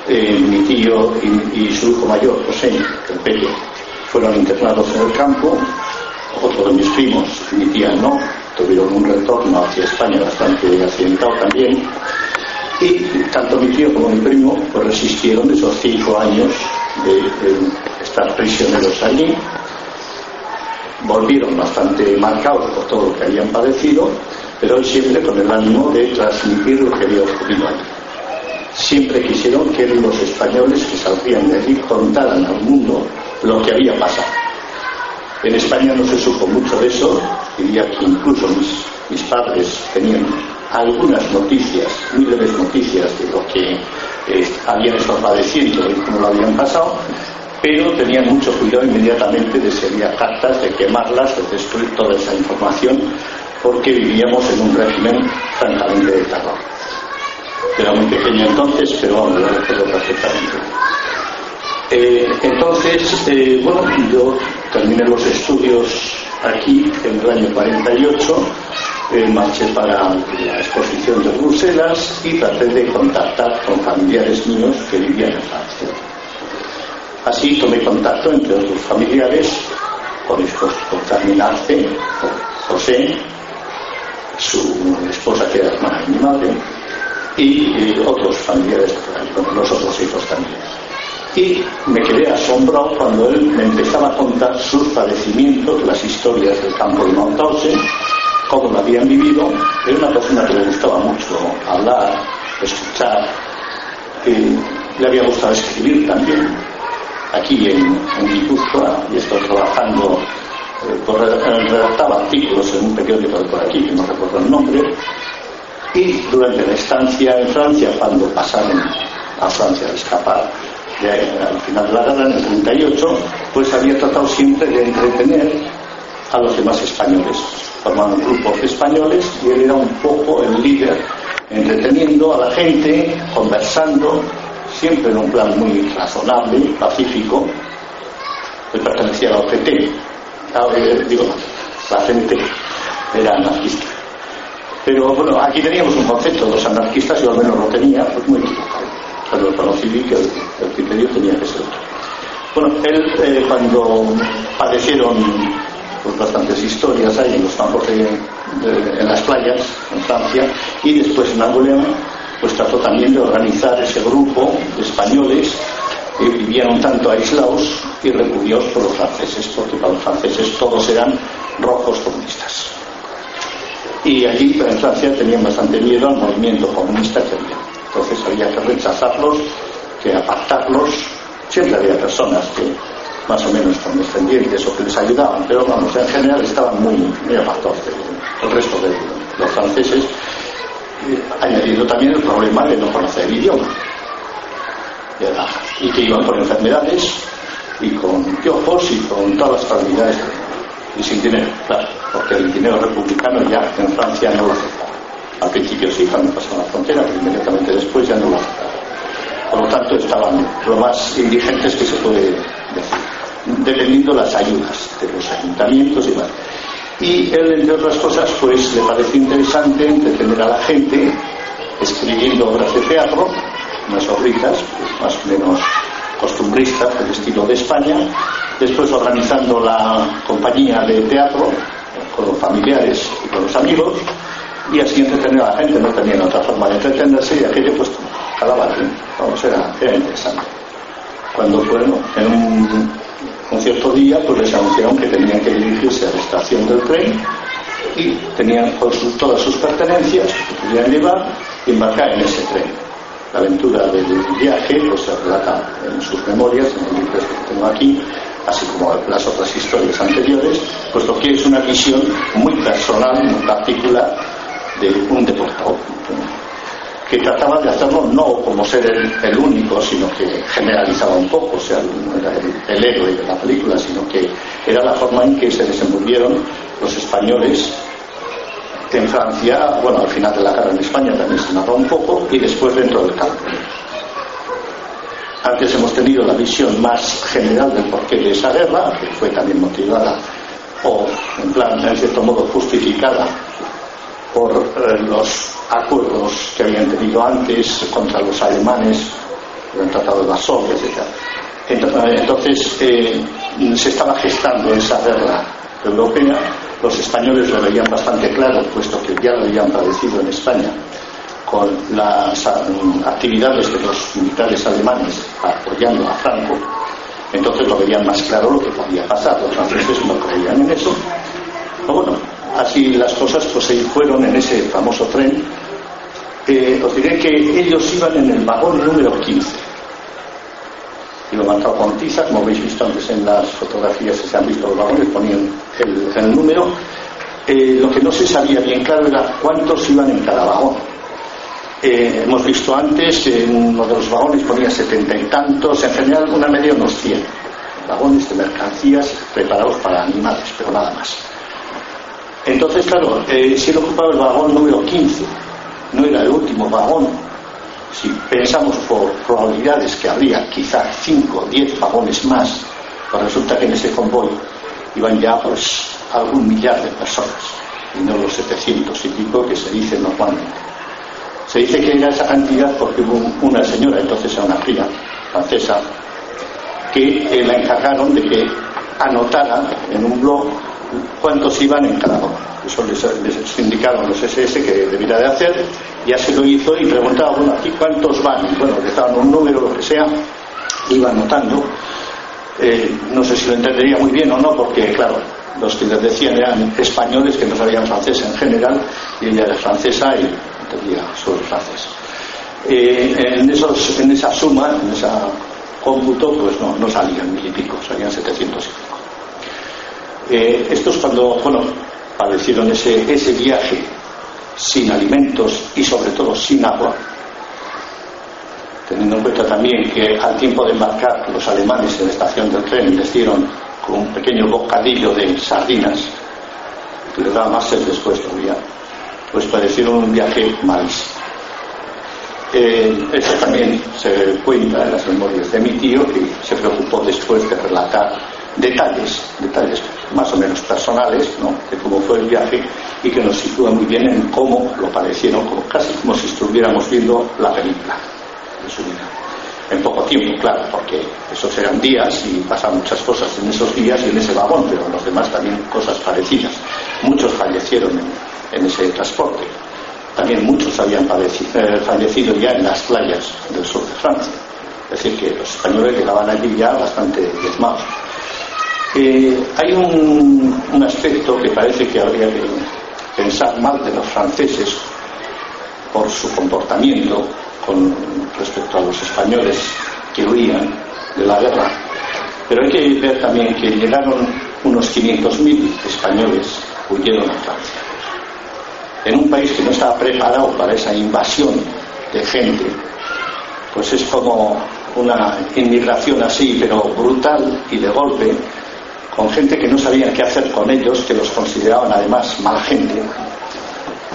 eh, mi tío y, su hijo mayor, José, el pequeño, fueron internados en el campo, otro de mis primos, mi tía no, tuvieron un retorno hacia España bastante accidentado también, y tanto mi tío como mi primo pues, resistieron esos cinco años de, estar prisioneros allí, volvieron bastante marcados por todo lo que habían padecido, pero siempre con el ánimo de transmitir lo que había ocurrido allí. Siempre quisieron que los españoles que saldrían de allí contaran al mundo lo que había pasado en España no se supo mucho de eso, diría que incluso mis, padres tenían algunas noticias, muy noticias de lo que eh, habían estado padeciendo y cómo lo habían pasado, pero tenían mucho cuidado inmediatamente de había cartas, de quemarlas, de destruir toda esa información, porque vivíamos en un régimen francamente de terror. Era muy pequeño entonces, pero vamos, lo recuerdo perfectamente. Eh, entonces, eh, bueno, yo terminé los estudios aquí en el año 48, eh, marché para la exposición de Bruselas y traté de contactar con familiares míos que vivían en Francia. Así tomé contacto entre otros familiares con, con Carmen Arce, José, su esposa que era hermana de mi madre, y, otros familiares, con los otros hijos también y me quedé asombrado cuando él me empezaba a contar sus padecimientos, las historias del campo de Mauthausen, cómo lo habían vivido. Era una persona que le gustaba mucho hablar, escuchar, que le había gustado escribir también. Aquí en, en Guipúzcoa, y estoy trabajando, eh, redactaba artículos en un periódico de por aquí, que no recuerdo el nombre, y durante la estancia en Francia, cuando pasaron a Francia a escapar al final de la guerra, en el 38, pues había tratado siempre de entretener a los demás españoles. Formaban grupos españoles y él era un poco el líder, entreteniendo a la gente, conversando, siempre en un plan muy razonable, pacífico. Él pertenecía a la OCT, digo, la CNT, era anarquista. Pero bueno, aquí teníamos un concepto los anarquistas, yo al menos lo tenía, pues muy equivocado cuando conocí que el, criterio tenía que ser otro. Bueno, él eh, cuando padecieron pues, bastantes historias ahí en los campos de, en las playas, en Francia, y después en Angoulême, pues trató también de organizar ese grupo de españoles que vivían un tanto aislados y repudiados por los franceses, porque para los franceses todos eran rojos comunistas. Y allí, en Francia, tenían bastante miedo al movimiento comunista que había. Entonces había que rechazarlos, que apartarlos. Siempre había personas que más o menos descendientes o que les ayudaban, pero vamos, en general estaban muy, muy apartados del resto de los franceses, añadiendo también el problema de no conocer el idioma. Y que iban con enfermedades y con piojos y con todas las calamidades y sin dinero, claro, porque el dinero republicano ya en Francia no lo aceptaba. Al principio se iban a pasar la frontera, pero inmediatamente después ya no la Por lo tanto, estaban lo más indigentes que se puede decir, dependiendo las ayudas de los ayuntamientos y demás. Y él, entre otras cosas, pues le pareció interesante entretener a la gente escribiendo obras de teatro, unas obritas, pues, más o menos costumbristas del estilo de España, después organizando la compañía de teatro eh, con los familiares y con los amigos, y así entretener a la gente, no tenían otra forma de entretenerse y aquello pues calaba bien, vamos, era, era interesante. Cuando fueron en un, cierto día pues les anunciaron que tenían que dirigirse a la estación del tren y tenían todas sus pertenencias que podían llevar y embarcar en ese tren. La aventura del viaje pues se relata en sus memorias, en el libro que tengo aquí, así como las otras historias anteriores, puesto que es una visión muy personal, muy particular un deportado que trataba de hacerlo no como ser el, único, sino que generalizaba un poco, o sea, no era el, héroe de la película, sino que era la forma en que se desenvolvieron los españoles en Francia, bueno, al final de la guerra en España también se narra un poco, y después dentro del campo. Antes hemos tenido la visión más general del porqué de esa guerra, que fue también motivada o, en plan, en cierto modo, justificada por eh, los acuerdos que habían tenido antes contra los alemanes, el Tratado de Varsovia, etc. Entonces, eh, se estaba gestando esa guerra europea, los españoles lo veían bastante claro, puesto que ya lo habían padecido en España con las mm, actividades de los militares alemanes apoyando a Franco, entonces lo veían más claro lo que podía pasar. Los franceses no creían en eso. Pero bueno, así las cosas pues se fueron en ese famoso tren. os diré que ellos iban en el vagón número 15. Y lo marcado con tiza, como habéis visto antes en las fotografías que se han visto los vagones, ponían el, número. Eh, lo que no se sabía bien claro era cuántos iban en cada vagón eh, hemos visto antes, en uno de los vagones ponía setenta y tantos, en general una media unos cien vagones de mercancías preparados para animales, pero nada más. Entonces, claro, eh, si él ocupaba el vagón número 15, no era el último vagón. Si pensamos por probabilidades que habría quizá 5 o 10 vagones más, pues resulta que en ese convoy iban ya pues algún millar de personas, y no los 700 y pico que se dice normalmente. Se dice que era esa cantidad porque hubo una señora, entonces era una fría francesa, que eh, la encargaron de que anotara en un blog cuántos iban en cada uno. Eso les, indicaron los SS que debiera de hacer, ya se lo hizo y preguntaba, bueno, aquí cuántos van, bueno, le daban un número, lo que sea, iba anotando. Eh, no sé si lo entendería muy bien o no, porque claro, los que les decían eran españoles que no sabían francés en general, y ella era francesa y sobre francés. Eh, en, esa suma, en esa cómputo, pues no, no salían mil y pico, salían setecientos y pico. Eh, estos cuando, bueno, padecieron ese, viaje sin alimentos y sobre todo sin agua, teniendo en cuenta también que al tiempo de embarcar los alemanes en la estación del tren les dieron con un pequeño bocadillo de sardinas, que les daba más sed después todavía pues parecieron un viaje malísimo. Eh, eso también se cuenta en las memorias de mi tío, que se preocupó después de relatar detalles, detalles más o menos personales, ¿no? de cómo fue el viaje y que nos sitúa muy bien en cómo lo parecieron, como, casi como si estuviéramos viendo la película de su vida. En poco tiempo, claro, porque esos eran días y pasan muchas cosas en esos días y en ese vagón, pero en los demás también cosas parecidas. Muchos fallecieron en, en ese transporte. También muchos habían eh, fallecido ya en las playas del sur de Francia. Es decir, que los españoles llegaban allí ya bastante diezmados. Eh, hay un, un aspecto que parece que habría que pensar mal de los franceses por su comportamiento con respecto a los españoles que huían de la guerra. Pero hay que ver también que llegaron unos 500.000 españoles huyeron a Francia en un país que no estaba preparado para esa invasión de gente, pues es como una inmigración así, pero brutal y de golpe, con gente que no sabían qué hacer con ellos, que los consideraban además mala gente,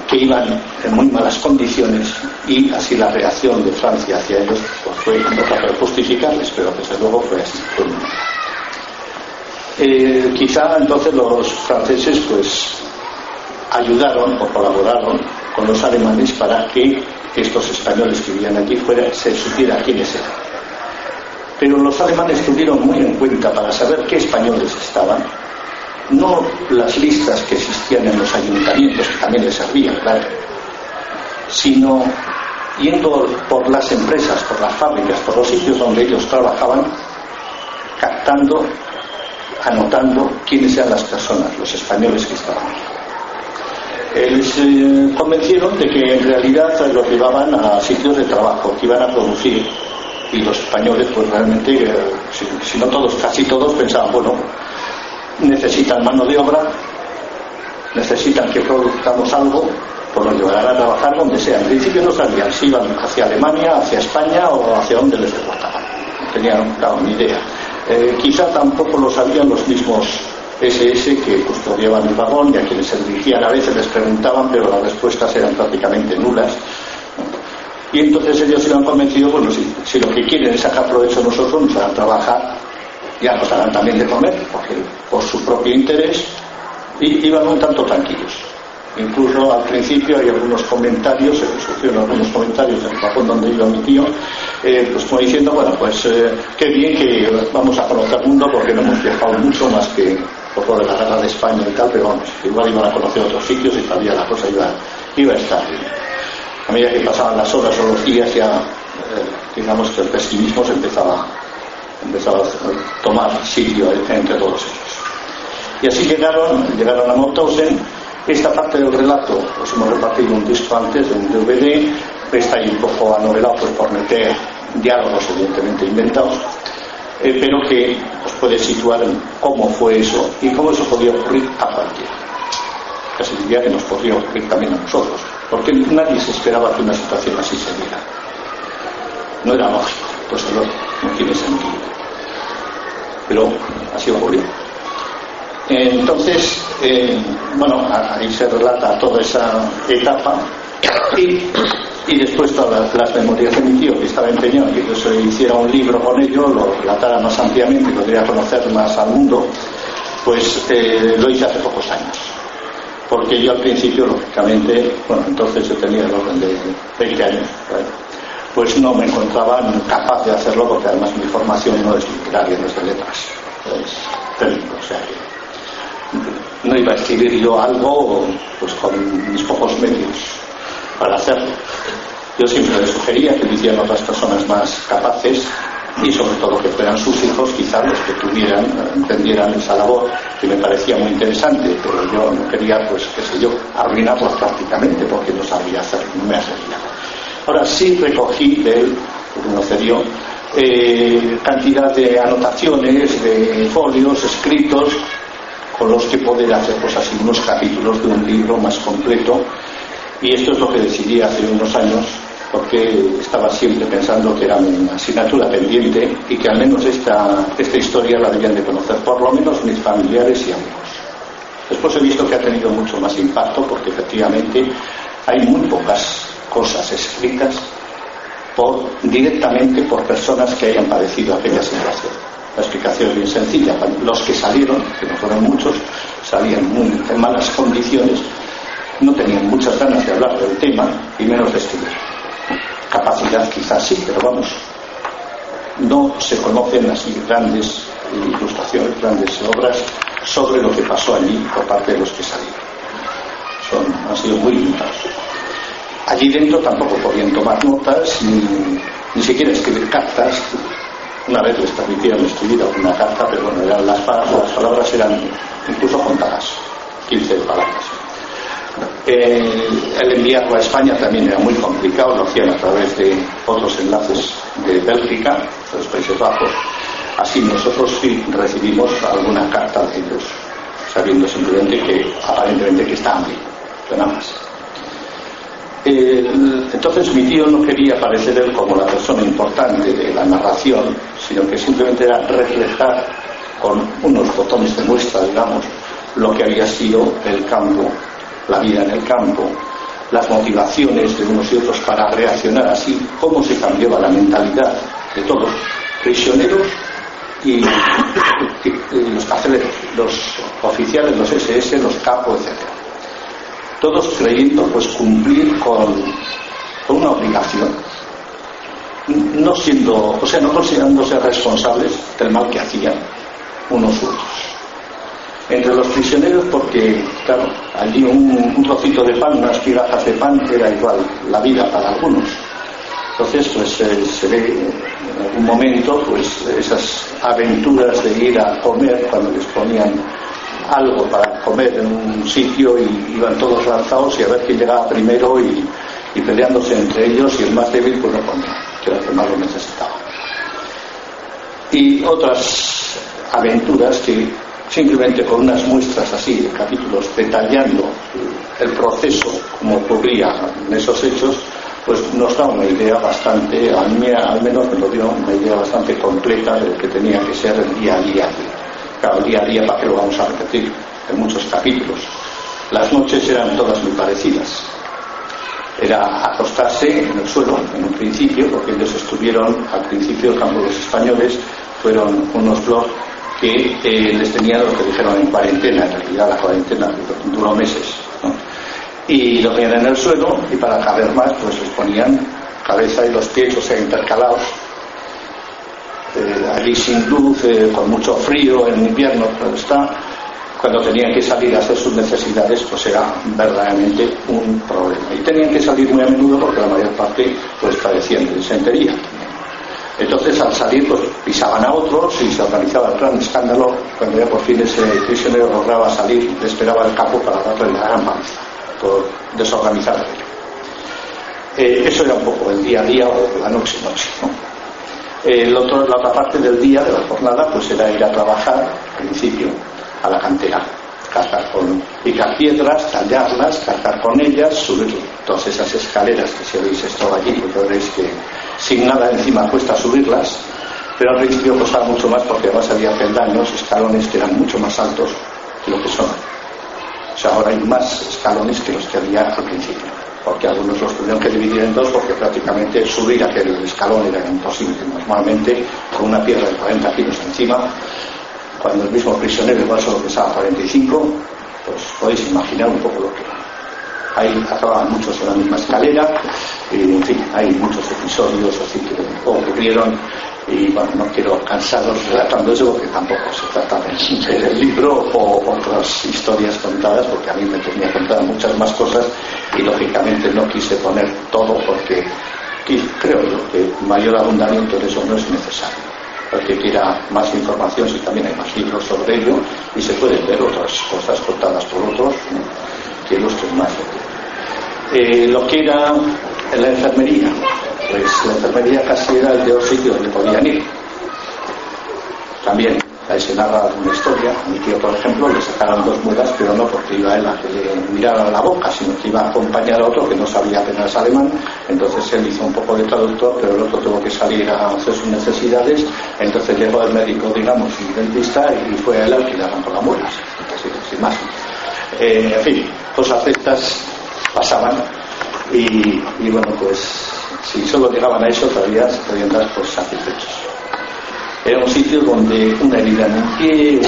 que iban en muy malas condiciones y así la reacción de Francia hacia ellos pues fue no para justificarles, pero desde luego fue así. Eh, quizá entonces los franceses pues ayudaron o colaboraron con los alemanes para que estos españoles que vivían allí fuera, se supiera quiénes eran. Pero los alemanes tuvieron muy en cuenta para saber qué españoles estaban, no las listas que existían en los ayuntamientos, que también les servían, claro, sino yendo por las empresas, por las fábricas, por los sitios donde ellos trabajaban, captando, anotando quiénes eran las personas, los españoles que estaban se eh, convencieron de que en realidad los llevaban a sitios de trabajo, que iban a producir. Y los españoles, pues realmente, eh, si, no todos, casi todos pensaban, bueno, necesitan mano de obra, necesitan que produzcamos algo, pues nos llevarán a trabajar donde sea. En principio no sabían si iban hacia Alemania, hacia España o hacia dónde les deportaban. No tenían claro, ni idea. Eh, quizá tampoco lo sabían los mismos SS que custodiaban el vagón y a quienes se dirigían a veces les preguntaban, pero las respuestas eran prácticamente nulas. Y entonces ellos se han convencido, bueno, si, si, lo que quieren es sacar provecho nosotros, nos harán trabajar, ya nos harán también de comer, porque por su propio interés, y iban un tanto tranquilos. Incluso al principio hay algunos comentarios, se surgieron algunos comentarios en el vagón donde iba mi tío, eh, pues como diciendo, bueno, pues eh, qué bien que vamos a conocer el mundo porque no hemos viajado mucho más que por lo de la guerra de España y tal, pero vamos, igual iban a conocer otros sitios y todavía la cosa iba, iba a estar bien. A medida que pasaban las horas o los días ya, eh, digamos que el pesimismo se empezaba, empezaba a tomar sitio entre todos ellos. Y así llegaron, llegaron a Mauthausen esta parte del relato os hemos repartido un disco antes, un DVD, está ahí un poco anovelado pues, por meter diálogos evidentemente inventados, eh, pero que os puede situar en cómo fue eso y cómo eso podía ocurrir a cualquiera. Casi diría que nos podría ocurrir también a nosotros, porque nadie se esperaba que una situación así se diera. No era lógico, pues no, no tiene sentido. Pero así ocurrió. Entonces, eh, bueno, ahí se relata toda esa etapa y, y después todas las, memorias de mi tío, que estaba empeñado en que yo se hiciera un libro con ello, lo relatara más ampliamente y lo diera a conocer más al mundo, pues eh, lo hice hace pocos años. Porque yo al principio, lógicamente, bueno, entonces yo tenía el orden de 20 años, pues no me encontraba capaz de hacerlo porque además mi formación no es literaria, no es de letras, es técnico, o sea no iba a escribir yo algo pues con mis pocos medios para hacerlo. Yo siempre le sugería que lo hicieran otras personas más capaces y sobre todo que fueran sus hijos quizás los que tuvieran, entendieran esa labor que me parecía muy interesante, pero yo no quería, pues qué sé yo, arruinarlos prácticamente porque no sabía hacerlo, no me hacía. Ahora sí recogí de él, cedió, eh, cantidad de anotaciones, de folios, escritos, con los que poder hacer pues así unos capítulos de un libro más completo y esto es lo que decidí hace unos años porque estaba siempre pensando que era una asignatura pendiente y que al menos esta, esta historia la debían de conocer por lo menos mis familiares y amigos. Después he visto que ha tenido mucho más impacto porque efectivamente hay muy pocas cosas escritas directamente por personas que hayan padecido aquella situación. La explicación es bien sencilla. Los que salieron, que no fueron muchos, salían muy en malas condiciones, no tenían muchas ganas de hablar del tema y menos de escribir. Capacidad quizás sí, pero vamos, no se conocen así grandes ilustraciones, grandes obras sobre lo que pasó allí por parte de los que salieron. Son, han sido muy limitados. Allí dentro tampoco podían tomar notas ni, ni siquiera escribir cartas, una vez les permitieron escribir alguna carta, pero bueno, eran las, las palabras eran incluso contadas, 15 palabras. El enviarlo a España también era muy complicado, lo hacían a través de otros enlaces de Bélgica, de los Países Bajos. Así nosotros sí recibimos alguna carta de ellos, sabiendo simplemente que aparentemente que estaban bien, pero nada más. entonces mi tío no quería parecer él como la persona importante de la narración, sino que simplemente era reflejar con unos botones de muestra, digamos, lo que había sido el campo, la vida en el campo, las motivaciones de unos y otros para reaccionar así, cómo se cambiaba la mentalidad de todos, prisioneros y, los carceleros, los oficiales, los SS, los capos, etc. Todos creyendo pues cumplir con, una obligación no siendo, o sea, no considerándose responsables del mal que hacían unos u otros. Entre los prisioneros, porque, claro, allí un, trocito de pan, unas tirajas de pan, era igual la vida para algunos. Entonces, pues eh, se ve en algún momento, pues esas aventuras de ir a comer cuando les ponían algo para comer en un sitio y iban todos lanzados y a ver quién llegaba primero y, y peleándose entre ellos y el más débil pues no comía que era que más lo necesitaba. Y otras aventuras que simplemente con unas muestras así de capítulos detallando el proceso como ocurría en esos hechos, pues nos da una idea bastante, a mí al menos me lo dio una idea bastante completa de lo que tenía que ser el día a día Cada día a día, ¿para qué lo vamos a repetir? En muchos capítulos. Las noches eran todas muy parecidas. Era acostarse en el suelo, en un principio, porque ellos estuvieron al principio, el campo de los españoles, fueron unos blogs que eh, les tenían lo que dijeron en cuarentena, en realidad la cuarentena duró meses. Y dormían en el suelo y para caber más, pues les ponían cabeza y los pies, o sea, intercalados. Eh, allí sin luz, eh, con mucho frío en invierno, pero está, cuando tenían que salir a hacer sus necesidades, pues era verdaderamente un problema. Y tenían que salir muy a menudo porque la mayor parte pues padecían de disentería. Entonces al salir pues pisaban a otros y se organizaba el gran escándalo cuando ya por fin ese prisionero lograba salir, le esperaba el capo para darle la gran paliza por desorganizar eh, eso era un poco el día a día o la noche noche. la otra parte del día, de la jornada, pues era ir a trabajar, al principio, a la cantera. Cargar con, picar piedras, tallarlas, cargar con ellas, subir todas esas escaleras que si habéis estado allí, pues veréis que sin nada encima cuesta subirlas, pero al principio costaba mucho más porque además había peldaños, escalones que eran mucho más altos que lo que son. O sea, ahora hay más escalones que los que había al principio porque algunos los tuvieron que dividir en dos porque prácticamente subir aquel escalón era imposible. Normalmente con una piedra de 40 kilos encima, cuando el mismo prisionero igual solo pesaba 45, pues podéis imaginar un poco lo que ahí acababan muchos en la misma escalera y en fin, hay muchos episodios así que ocurrieron y bueno, no quiero cansaros relatando eso porque tampoco se trata de el libro o otras historias contadas porque a mí me tenía contar muchas más cosas y lógicamente no quise poner todo porque creo yo que mayor abundamiento de eso no es necesario. El que quiera más información, si también hay más libros sobre ello y se pueden ver otras cosas contadas por otros que ilustren más. Eh, lo que era la enfermería, pues la enfermería casi era el peor sitio donde podían ir. También ahí se narra una historia. Mi tío, por ejemplo, le sacaron dos muelas, pero no porque iba él a que le mirara la boca, sino que iba a acompañar a otro que no sabía apenas alemán. Entonces él hizo un poco de traductor, pero el otro tuvo que salir a hacer sus necesidades. Entonces llegó el médico, digamos, el dentista, y fue a él al que le arrancó las muelas. Sin más. Eh, en fin, cosas estas pasaban y, bueno, pues si solo llegaban a eso todavía se podían dar por satisfechos. Era un sitio donde una herida en un pie,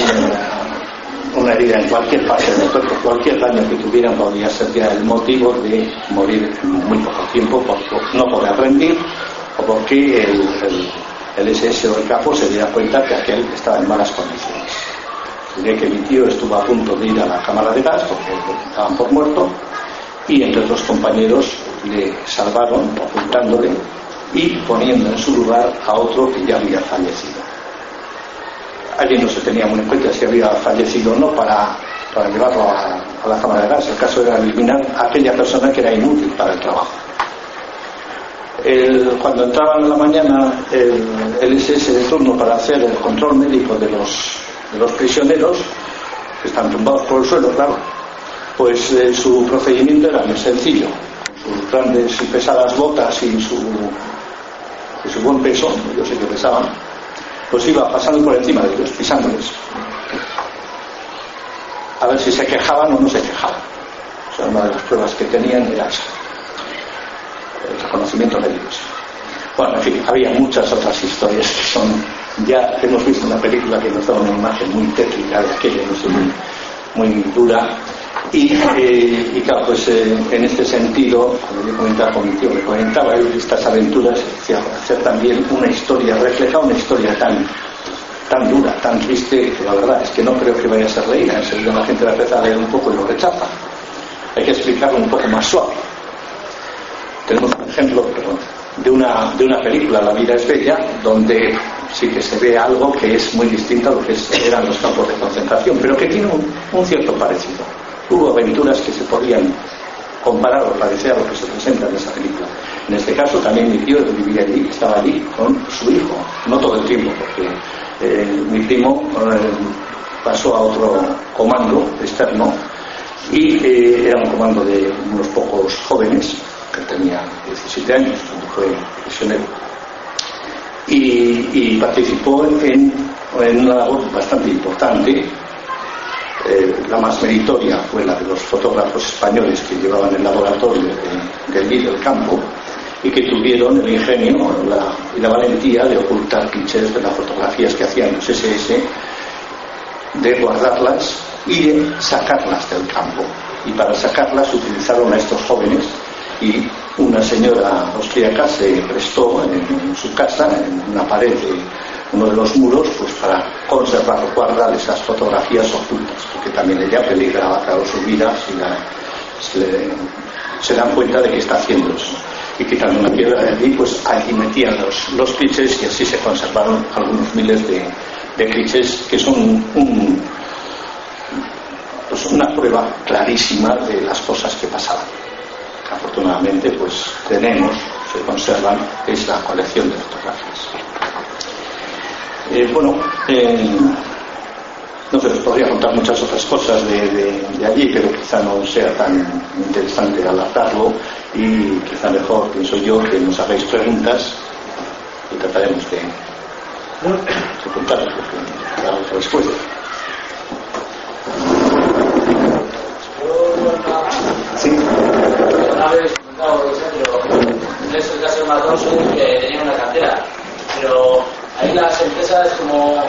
una, herida en cualquier parte del cualquier daño que tuvieran podría ser ya el motivo de morir en muy poco tiempo, no poder rendir o porque el, el, SS o el capo se diera cuenta que aquel estaba en malas condiciones. Diré que mi tío estuvo a punto de ir a la cámara de gas porque lo estaban por muerto y entre otros compañeros le salvaron ocultándole y poniendo en su lugar a otro que ya había fallecido. Allí no se tenía muy en cuenta si había fallecido o no para, para llevarlo a, la cámara de gas. El caso era eliminar a aquella persona que era inútil para el trabajo. cuando entraban en la mañana el, el, SS de turno para hacer el control médico de los, prisioneros, que están tumbados por el suelo, claro, pues eh, su procedimiento era muy sencillo. Sus grandes y pesadas botas y su, su buen peso, yo sé que pesaban, pues iba pasando por encima de ellos, pisándoles. A ver si se quejaban o no se quejaban. Una de las pruebas que tenían era el reconocimiento de ellos. Bueno, en fin, había muchas otras historias que son, ya hemos visto una película que nos da una imagen muy tétrica de aquello, no sé, muy, muy dura, y, eh, claro, pues eh, en este sentido, como yo comentaba con mi tío, me comentaba estas aventuras, hacer también una historia, reflejar una historia tan, tan dura, tan triste, que la verdad es que no creo que vaya a ser leída. Enseguida la gente la empieza a leer un poco y lo rechaza. Hay que explicarlo un poco más suave. Tenemos un ejemplo de, una, de una película, La vida es bella, donde sí que se ve algo que es muy distinto a lo que eran los campos de concentración, pero que tiene un cierto parecido hubo aventuras que se podían comparar o parecer a lo que se presenta en esa película. En este caso también mi tío vivía allí, estaba allí con su hijo, no todo el tiempo, porque eh, mi primo eh, pasó a otro comando externo y eh, era un comando de unos pocos jóvenes, que tenía 17 años cuando fue prisionero, y, participó en en una labor bastante importante. Eh, la más meritoria fue la de los fotógrafos españoles que llevaban el laboratorio del de, del campo y que tuvieron el ingenio y la valentía de ocultar clichés de las fotografías que hacían los SS, de guardarlas y de sacarlas del campo. Y para sacarlas utilizaron a estos jóvenes y una señora austríaca se prestó en, su casa, en una pared de uno de los muros, pues para conservar o guardar esas fotografías ocultas, porque también ella peligraba, claro, su vida si se, dan cuenta de que está haciendo eso. Y quitando una piedra de allí, pues allí metían los, los clichés y así se conservaron algunos miles de, clichés que son un, pues una prueba clarísima de las cosas que pasaban afortunadamente pues tenemos, se conservan esa colección de fotografías. Eh, bueno, eh, no se les podría contar muchas otras cosas de, allí, pero quizá no sea tan interesante alargarlo y quizá mejor, pienso yo, que nos hagáis preguntas y trataremos de, de contaros la respuesta. Sí una vez comentado en ese caso dos que tenían una cantera, pero ahí las empresas como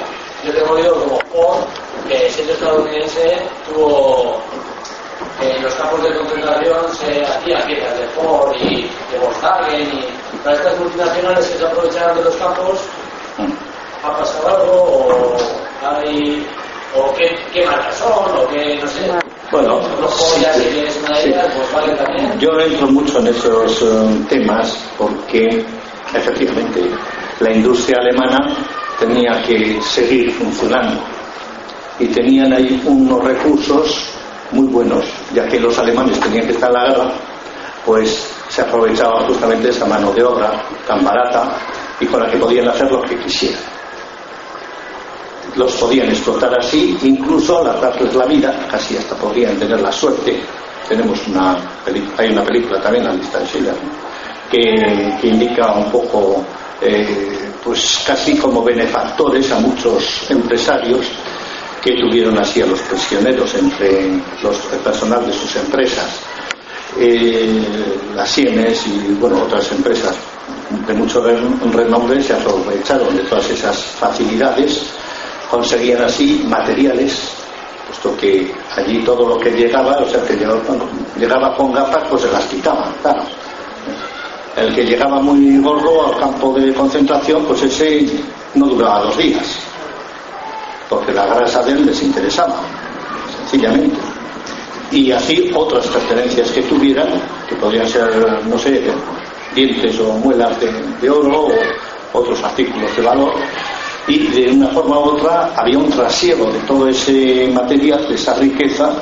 yo tengo oído como Ford, que siendo estadounidense tuvo que en los campos de concentración se hacían piezas de Ford y de Volkswagen y para estas multinacionales que se aprovecharon de los campos ha pasado algo o hay o qué, qué marcas son o qué no sé. Bueno, yo no entro mucho en esos eh, temas porque efectivamente la industria alemana tenía que seguir funcionando. Y tenían ahí unos recursos muy buenos, ya que los alemanes tenían que estar en la guerra, pues se aprovechaba justamente esa mano de obra tan barata y con la que podían hacer lo que quisieran. Los podían explotar así, incluso alargarles la vida, casi hasta podrían tener la suerte. Tenemos una hay una película también, La lista de Schiller, que, indica un poco, eh, pues casi como benefactores a muchos empresarios que tuvieron así a los prisioneros entre los, el personal de sus empresas. Eh, las Siemens y bueno, otras empresas de mucho renombre se aprovecharon de todas esas facilidades conseguían así materiales, puesto que allí todo lo que llegaba, o sea, que llegaba, con gafas, pues se las quitaban, claro. El que llegaba muy gordo al campo de concentración, pues ese no duraba dos días, porque la grasa de él les interesaba, sencillamente. Y así otras pertenencias que tuvieran, que podrían ser, no sé, dientes o muelas de, de oro o otros artículos de valor, y de una forma u otra había un trasiego de todo ese material, de esa riqueza,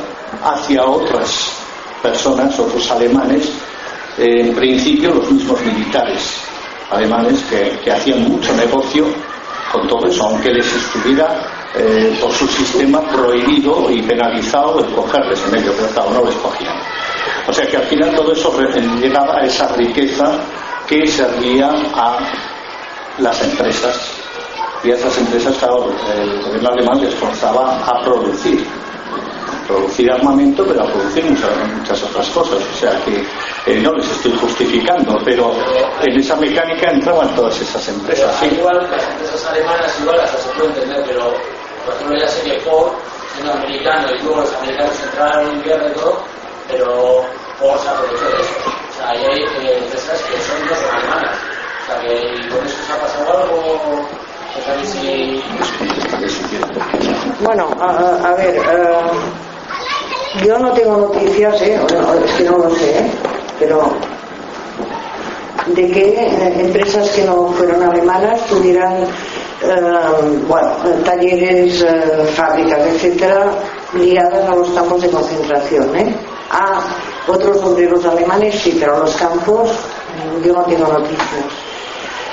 hacia otras personas, otros alemanes, en principio los mismos militares alemanes que, hacían mucho negocio con todo eso, aunque les estuviera eh, por su sistema prohibido y penalizado el cogerles en ello, pero no les cogían. O sea que al final todo eso llegaba a esa riqueza que servía a las empresas y a esas empresas, claro, el gobierno alemán les forzaba a producir, producir armamento, pero a producir muchas, otras cosas. O sea que eh, no les estoy justificando, pero en esa mecánica entraban todas esas empresas. ¿sí? Igual las empresas alemanas, igual las se puede entender, pero por ejemplo ya sé que Ford, siendo americano, y luego los americanos entraron en invierno y todo, pero Ford se aprovechó de eso. O sea, ahí hay eh, empresas que son no son alemanas. O sea, que con eso se ha pasado algo bueno, a, ver, eh, yo no tengo noticias, ¿eh? es que no lo sé, ¿eh? pero de que eh, empresas que no fueron alemanas tuvieran bueno, talleres, fábricas, etcétera, ligadas a los campos de concentración. ¿eh? A otros obreros alemanes sí, pero los campos yo no tengo noticias.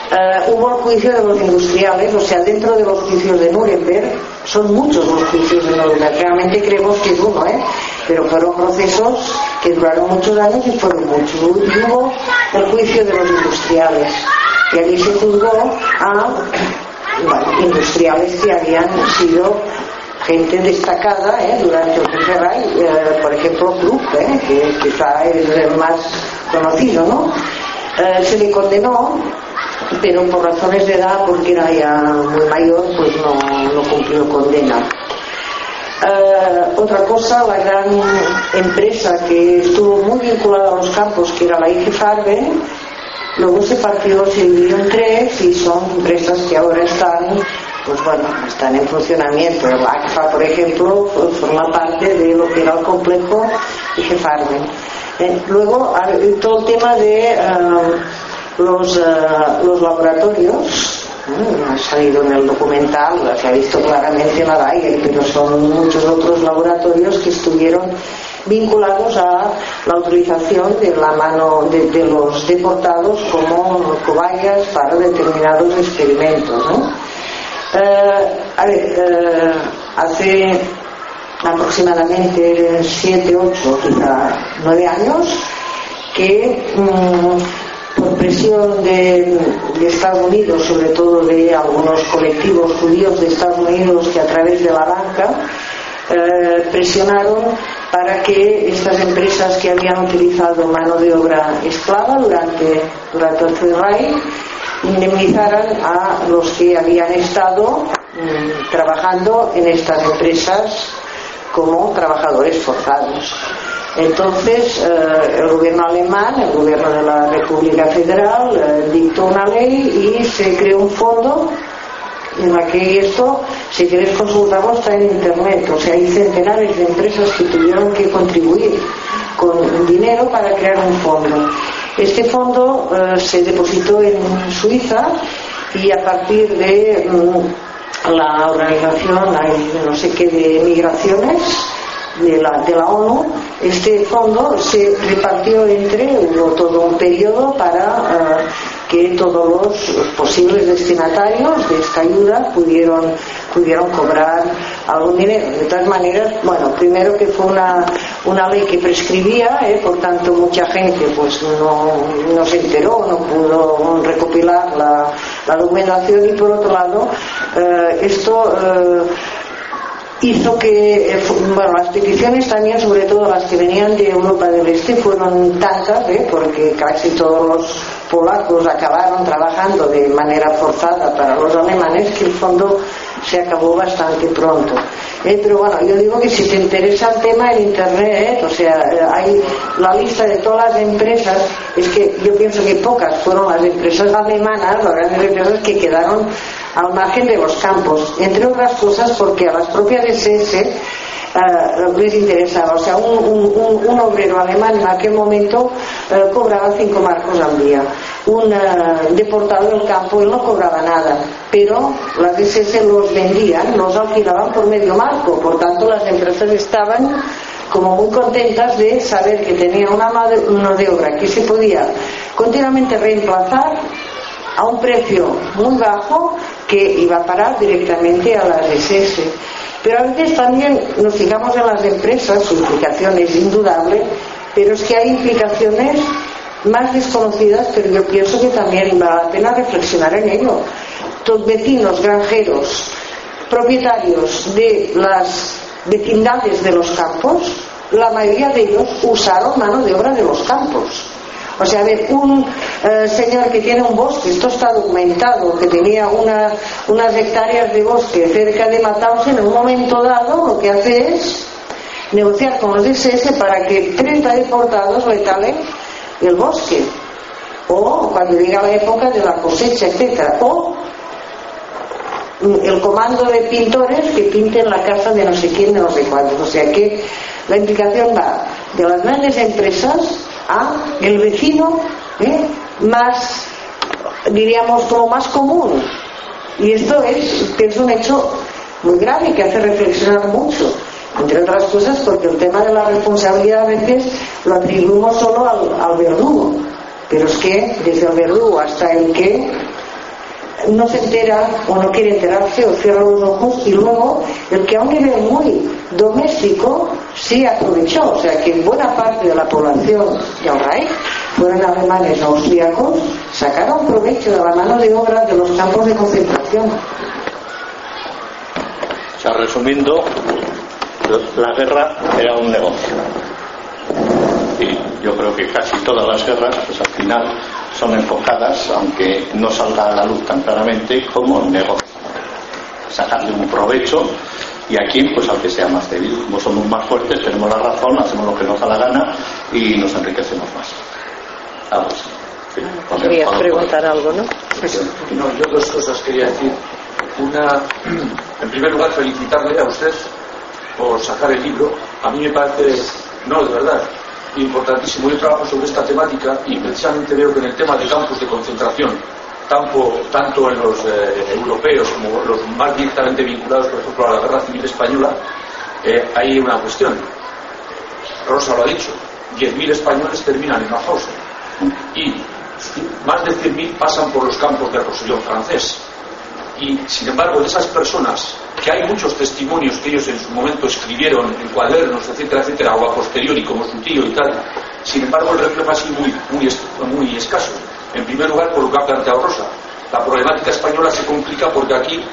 Eh, hubo el juicio de los industriales, o sea, dentro de los juicios de Nuremberg, son muchos los juicios de Nuremberg, realmente creemos que es uno, ¿eh? pero fueron procesos que duraron muchos años y fueron muchos. Y hubo el juicio de los industriales, y allí se juzgó a industriales que habían sido gente destacada ¿eh? durante el Tercer eh, por ejemplo Krupp, ¿eh? que quizá es el más conocido, ¿no? Se le condenó, pero por razones de edad, porque era ya muy mayor, pues no, no cumplió condena. otra cosa, la gran empresa que estuvo muy vinculada a los campos, que era la IG Farben, luego se partió, se dividió en tres y son empresas que ahora están pues bueno, están en funcionamiento. El ACFA, por ejemplo, forma parte de lo que era el complejo Igefarmen. Eh, luego, todo el tema de eh, los, eh, los laboratorios, ha salido en el documental, se ha visto claramente en la DAI, pero son muchos otros laboratorios que estuvieron vinculados a la autorización de la mano de, los deportados como cobayas para determinados experimentos. ¿no? Eh, a ver, eh, hace aproximadamente 7, 8, quizá 9 años, que mm, por presión de, de, Estados Unidos, sobre todo de algunos colectivos judíos de Estados Unidos que a través de la banca eh, presionaron para que estas empresas que habían utilizado mano de obra esclava durante, durante el Reich indemnizaran a los que habían estado mm, trabajando en estas empresas como trabajadores forzados. Entonces, eh, el gobierno alemán, el gobierno de la República Federal, eh, dictó una ley y se creó un fondo en la que esto, si queréis consultarlo, está en Internet. O sea, hay centenares de empresas que tuvieron que contribuir con dinero para crear un fondo. Este fondo eh, se depositó en Suiza y a partir de mm, la organización, no sé qué, de migraciones, de la, de la, ONU, este fondo se repartió entre, todo un periodo para eh, que todos los posibles destinatarios de esta ayuda pudieron, pudieron cobrar algún dinero. De todas maneras, bueno, primero que fue una, una ley que prescribía, ¿eh? por tanto mucha gente pues no, no, se enteró, no pudo recopilar la, la documentación y por otro lado, eh, esto eh, hizo que, bueno, las peticiones también, sobre todo las que venían de Europa del Este, fueron tantas, porque casi todos los polacos acabaron trabajando de manera forzada para los alemanes, que el fondo se acabó bastante pronto. Eh, pero bueno, yo digo que si te interesa el tema en Internet, o sea, hay la lista de todas las empresas, es que yo pienso que pocas fueron las empresas alemanas, las grandes empresas que quedaron al margen de los campos, entre otras cosas porque a las propias SS eh, les interesaba. O sea, un, obrero alemán en aquel momento eh, cobraba cinco marcos al día. Un eh, deportado del campo él no cobraba nada, pero las SS los vendían, los alquilaban por medio marco. Por tanto, las empresas estaban como muy contentas de saber que tenía una mano de obra que se podía continuamente reemplazar a un precio muy bajo que iba a parar directamente a las SS. Pero a veces también nos fijamos en las empresas, su implicación es indudable, pero es que hay implicaciones más desconocidas, pero yo pienso que también vale la pena reflexionar en ello. Los vecinos, granjeros, propietarios de las vecindades de los campos, la mayoría de ellos usaron mano de obra de los campos. O sea, ver, un eh, señor que tiene un bosque, esto está documentado, que tenía unas hectáreas de bosque cerca de Mataus, en un momento dado lo que hace es negociar con los SS para que 30 deportados le talen el bosque. O cuando llega la época de la cosecha, etcétera. O el comando de pintores que pinten la casa de no sé quién, de no sé cuántos. O sea que la implicación va de las grandes empresas a el vecino ¿eh? más, diríamos, como más común. Y esto es, es un hecho muy grave que hace reflexionar mucho, entre otras cosas porque el tema de la responsabilidad a veces lo atribuimos solo al, al verdugo, pero es que desde el verdugo hasta el que no se entera o no quiere enterarse o cierra los ojos y luego el que a un nivel muy doméstico sí aprovechó, o sea que buena parte de la población de Reich fueron alemanes austríacos, sacaron provecho de la mano de obra de los campos de concentración. O sea, resumiendo, la guerra era un negocio. Y yo creo que casi todas las guerras, pues al final, son enfocadas, aunque no salga a la luz tan claramente, como negocio. Sacarle un provecho y aquí, pues al que sea más débil. Como somos más fuertes, tenemos la razón, hacemos lo que nos da la gana y nos enriquecemos más. Vamos. Querías preguntar algo, ¿no? No, yo dos cosas quería decir. Una, en primer lugar, felicitarle a usted por sacar el libro. A mí me parece, no, de verdad, importantísimo. Yo trabajo sobre esta temática y precisamente veo que en el tema de campos de concentración, tanto, tanto en los eh, europeos como los más directamente vinculados, por ejemplo, a la guerra civil española, eh, hay una cuestión. Rosa lo ha dicho, 10.000 españoles terminan en Mauthausen y más de 100.000 pasan por los campos de Rosellón francés. Y, sin embargo, de esas personas, que hay muchos testimonios que ellos en su momento escribieron en cuadernos, etcétera, etcétera, o a posteriori, como su tío y tal, sin embargo, el reflejo ha sido muy, muy, muy escaso. En primer lugar, por lo que ha planteado Rosa. La problemática española se complica porque aquí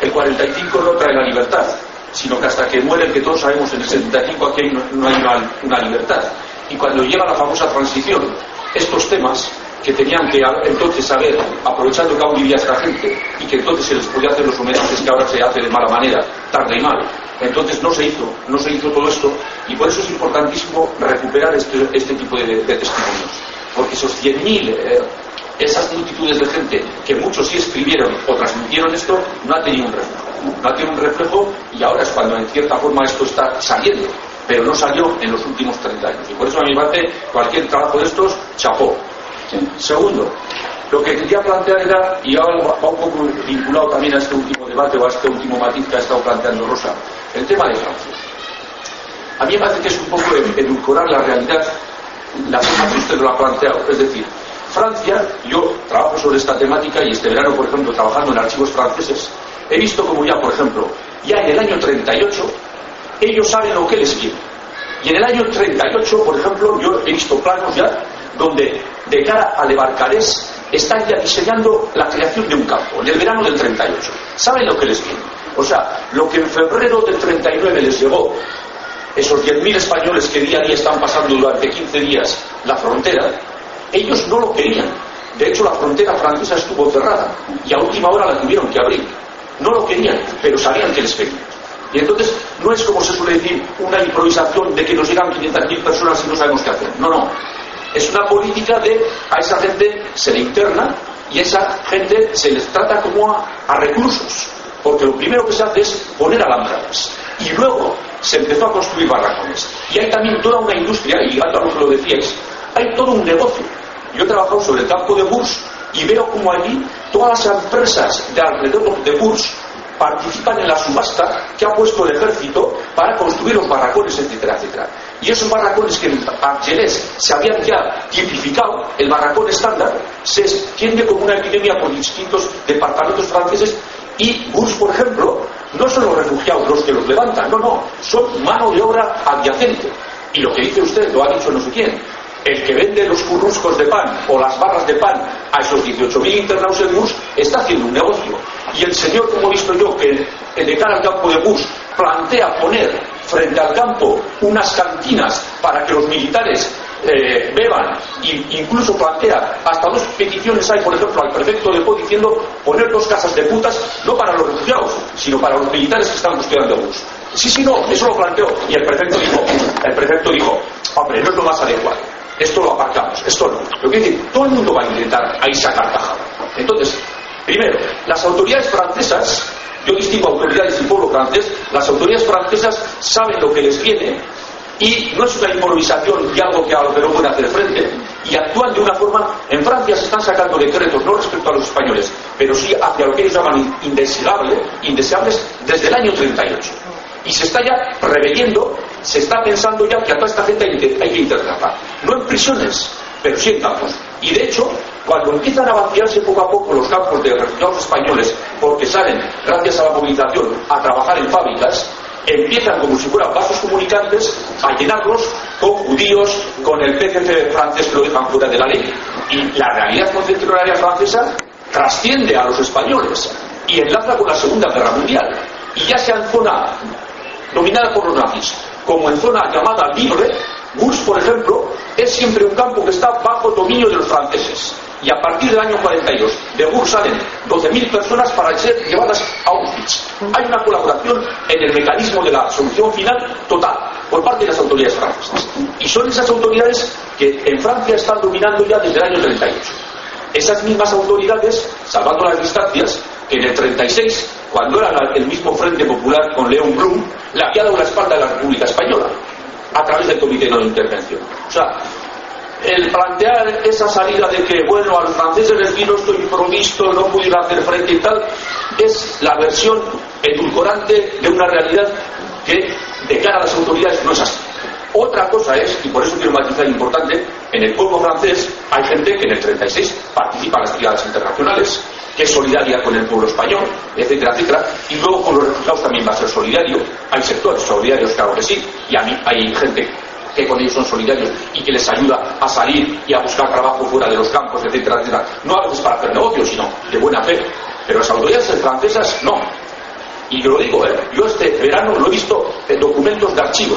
el 45 no trae la libertad, sino que hasta que muere que todos sabemos en el 75 aquí no, hay una, una libertad. Y cuando llega la famosa transición, estos temas que tenían que entonces saber, aprovechando que aún vivía esta gente y que entonces se les podía hacer los homenajes que ahora se hace de mala manera, tarde y mal. Entonces no se hizo, no se hizo todo esto y por eso es importantísimo recuperar este, este tipo de, testimonios. Porque esos 100.000, eh, esas multitudes de gente que muchos sí escribieron o transmitieron esto, no ha tenido un reflejo. No ha tenido un reflejo y ahora es cuando en cierta forma esto está saliendo pero no salió en los últimos 30 años. Y por eso a mi parte, cualquier trabajo de estos, chapó. Segundo, lo que quería plantear era, y ahora va un poco vinculado también a este último debate o a este último matiz que ha estado planteando Rosa, el tema de Francia. A mí me parece que es un poco edulcorar la realidad, la forma que usted lo ha planteado. Es decir, Francia, yo trabajo sobre esta temática y este verano, por ejemplo, trabajando en archivos franceses, he visto como ya, por ejemplo, ya en el año 38, ellos saben lo que les quiere. Y en el año 38, por ejemplo, yo he visto planos ya donde de cara a Barcarés están ya diseñando la creación de un campo, en el verano del 38. ¿Saben lo que les viene? O sea, lo que en febrero del 39 les llegó, esos 10.000 españoles que día a día están pasando durante 15 días la frontera, ellos no lo querían. De hecho, la frontera francesa estuvo cerrada y a última hora la tuvieron que abrir. No lo querían, pero sabían que les venía. Y entonces no es como se suele decir una improvisación de que nos llegan 500.000 personas y no sabemos qué hacer. No, no. Es una política de a esa gente se le interna y a esa gente se les trata como a, recursos. Porque lo primero que se hace es poner alambradas. Y luego se empezó a construir barracones. Y hay también toda una industria, y a lo que lo decíais, hay todo un negocio. Yo he trabajado sobre el campo de Burs y veo como allí todas las empresas de alrededor de Burs participan en la subasta que ha puesto el ejército para construir los barracones, etcétera, etcétera. Y esos barracones que en Argelés se habían ya tipificado, el barracón estándar, se extiende como una epidemia por distintos departamentos franceses y Bus, por ejemplo, no son los refugiados los que los levantan, no, no, son mano de obra adyacente. Y lo que dice usted, lo ha dicho no sé quién, el que vende los curruscos de pan o las barras de pan a esos 18.000 internados en Bus está haciendo un negocio. Y el señor, como he visto yo, que de cara al campo de Bus plantea poner frente al campo unas cantinas para que los militares eh, beban e incluso plantea hasta dos peticiones hay por ejemplo al prefecto de Po diciendo poner dos casas de putas no para los refugiados sino para los militares que están custodiando Bus sí, sí, no, eso lo planteó. Y el prefecto dijo el prefecto dijo hombre, no es lo más adecuado esto lo aparcamos, esto no. Lo que decir, todo el mundo va a intentar ahí sacar tajada. Entonces, primero, las autoridades francesas, yo distingo autoridades y pueblo francés, las autoridades francesas saben lo que les viene y no es una improvisación y algo que a lo que no pueden hacer frente y actúan de una forma en Francia se están sacando decretos no respecto a los españoles pero sí hacia lo que ellos llaman indeseable, indeseables desde el año 38 y se está ya preveyendo, se está pensando ya que a toda esta gente hay que, hay que internarla. No en prisiones, pero sí en campos. Y de hecho, cuando empiezan a vaciarse poco a poco los campos de refugiados españoles, porque salen, gracias a la movilización, a trabajar en fábricas, empiezan como si fueran vasos comunicantes a llenarlos con judíos, con el PCC francés que lo dejan fuera de la ley. Y la realidad contemporánea francesa trasciende a los españoles. y enlaza con la Segunda Guerra Mundial. Y ya sea en zona dominada por los nazis como en zona llamada libre, Gurs, por ejemplo, es siempre un campo que está bajo dominio de los franceses. Y a partir del año 42, de Gurs salen 12.000 personas para ser llevadas a Auschwitz. Hay una colaboración en el mecanismo de la solución final total por parte de las autoridades francesas. Y son esas autoridades que en Francia están dominando ya desde el año 38. Esas mismas autoridades, salvando las distancias, que en el 36, cuando era el mismo Frente Popular con León Blum, le había dado la espalda a la República Española a través del Comité de Intervención. O sea, el plantear esa salida de que, bueno, al francés francés no estoy provisto, no pudiera hacer frente y tal, es la versión edulcorante de una realidad que de cara a las autoridades no es así. Otra cosa es, y por eso quiero matizar importante, en el pueblo francés hay gente que en el 36 participa en las brigadas internacionales, que es solidaria con el pueblo español, etcétera, etcétera, y luego con los refugiados también va a ser solidario. Hay sectores solidarios, claro que sí, y a mí hay gente que con ellos son solidarios y que les ayuda a salir y a buscar trabajo fuera de los campos, etcétera, etcétera. No a veces para hacer negocios, sino de buena fe. Pero las autoridades francesas no. Y lo digo, ¿eh? yo este verano lo he visto en documentos de archivo.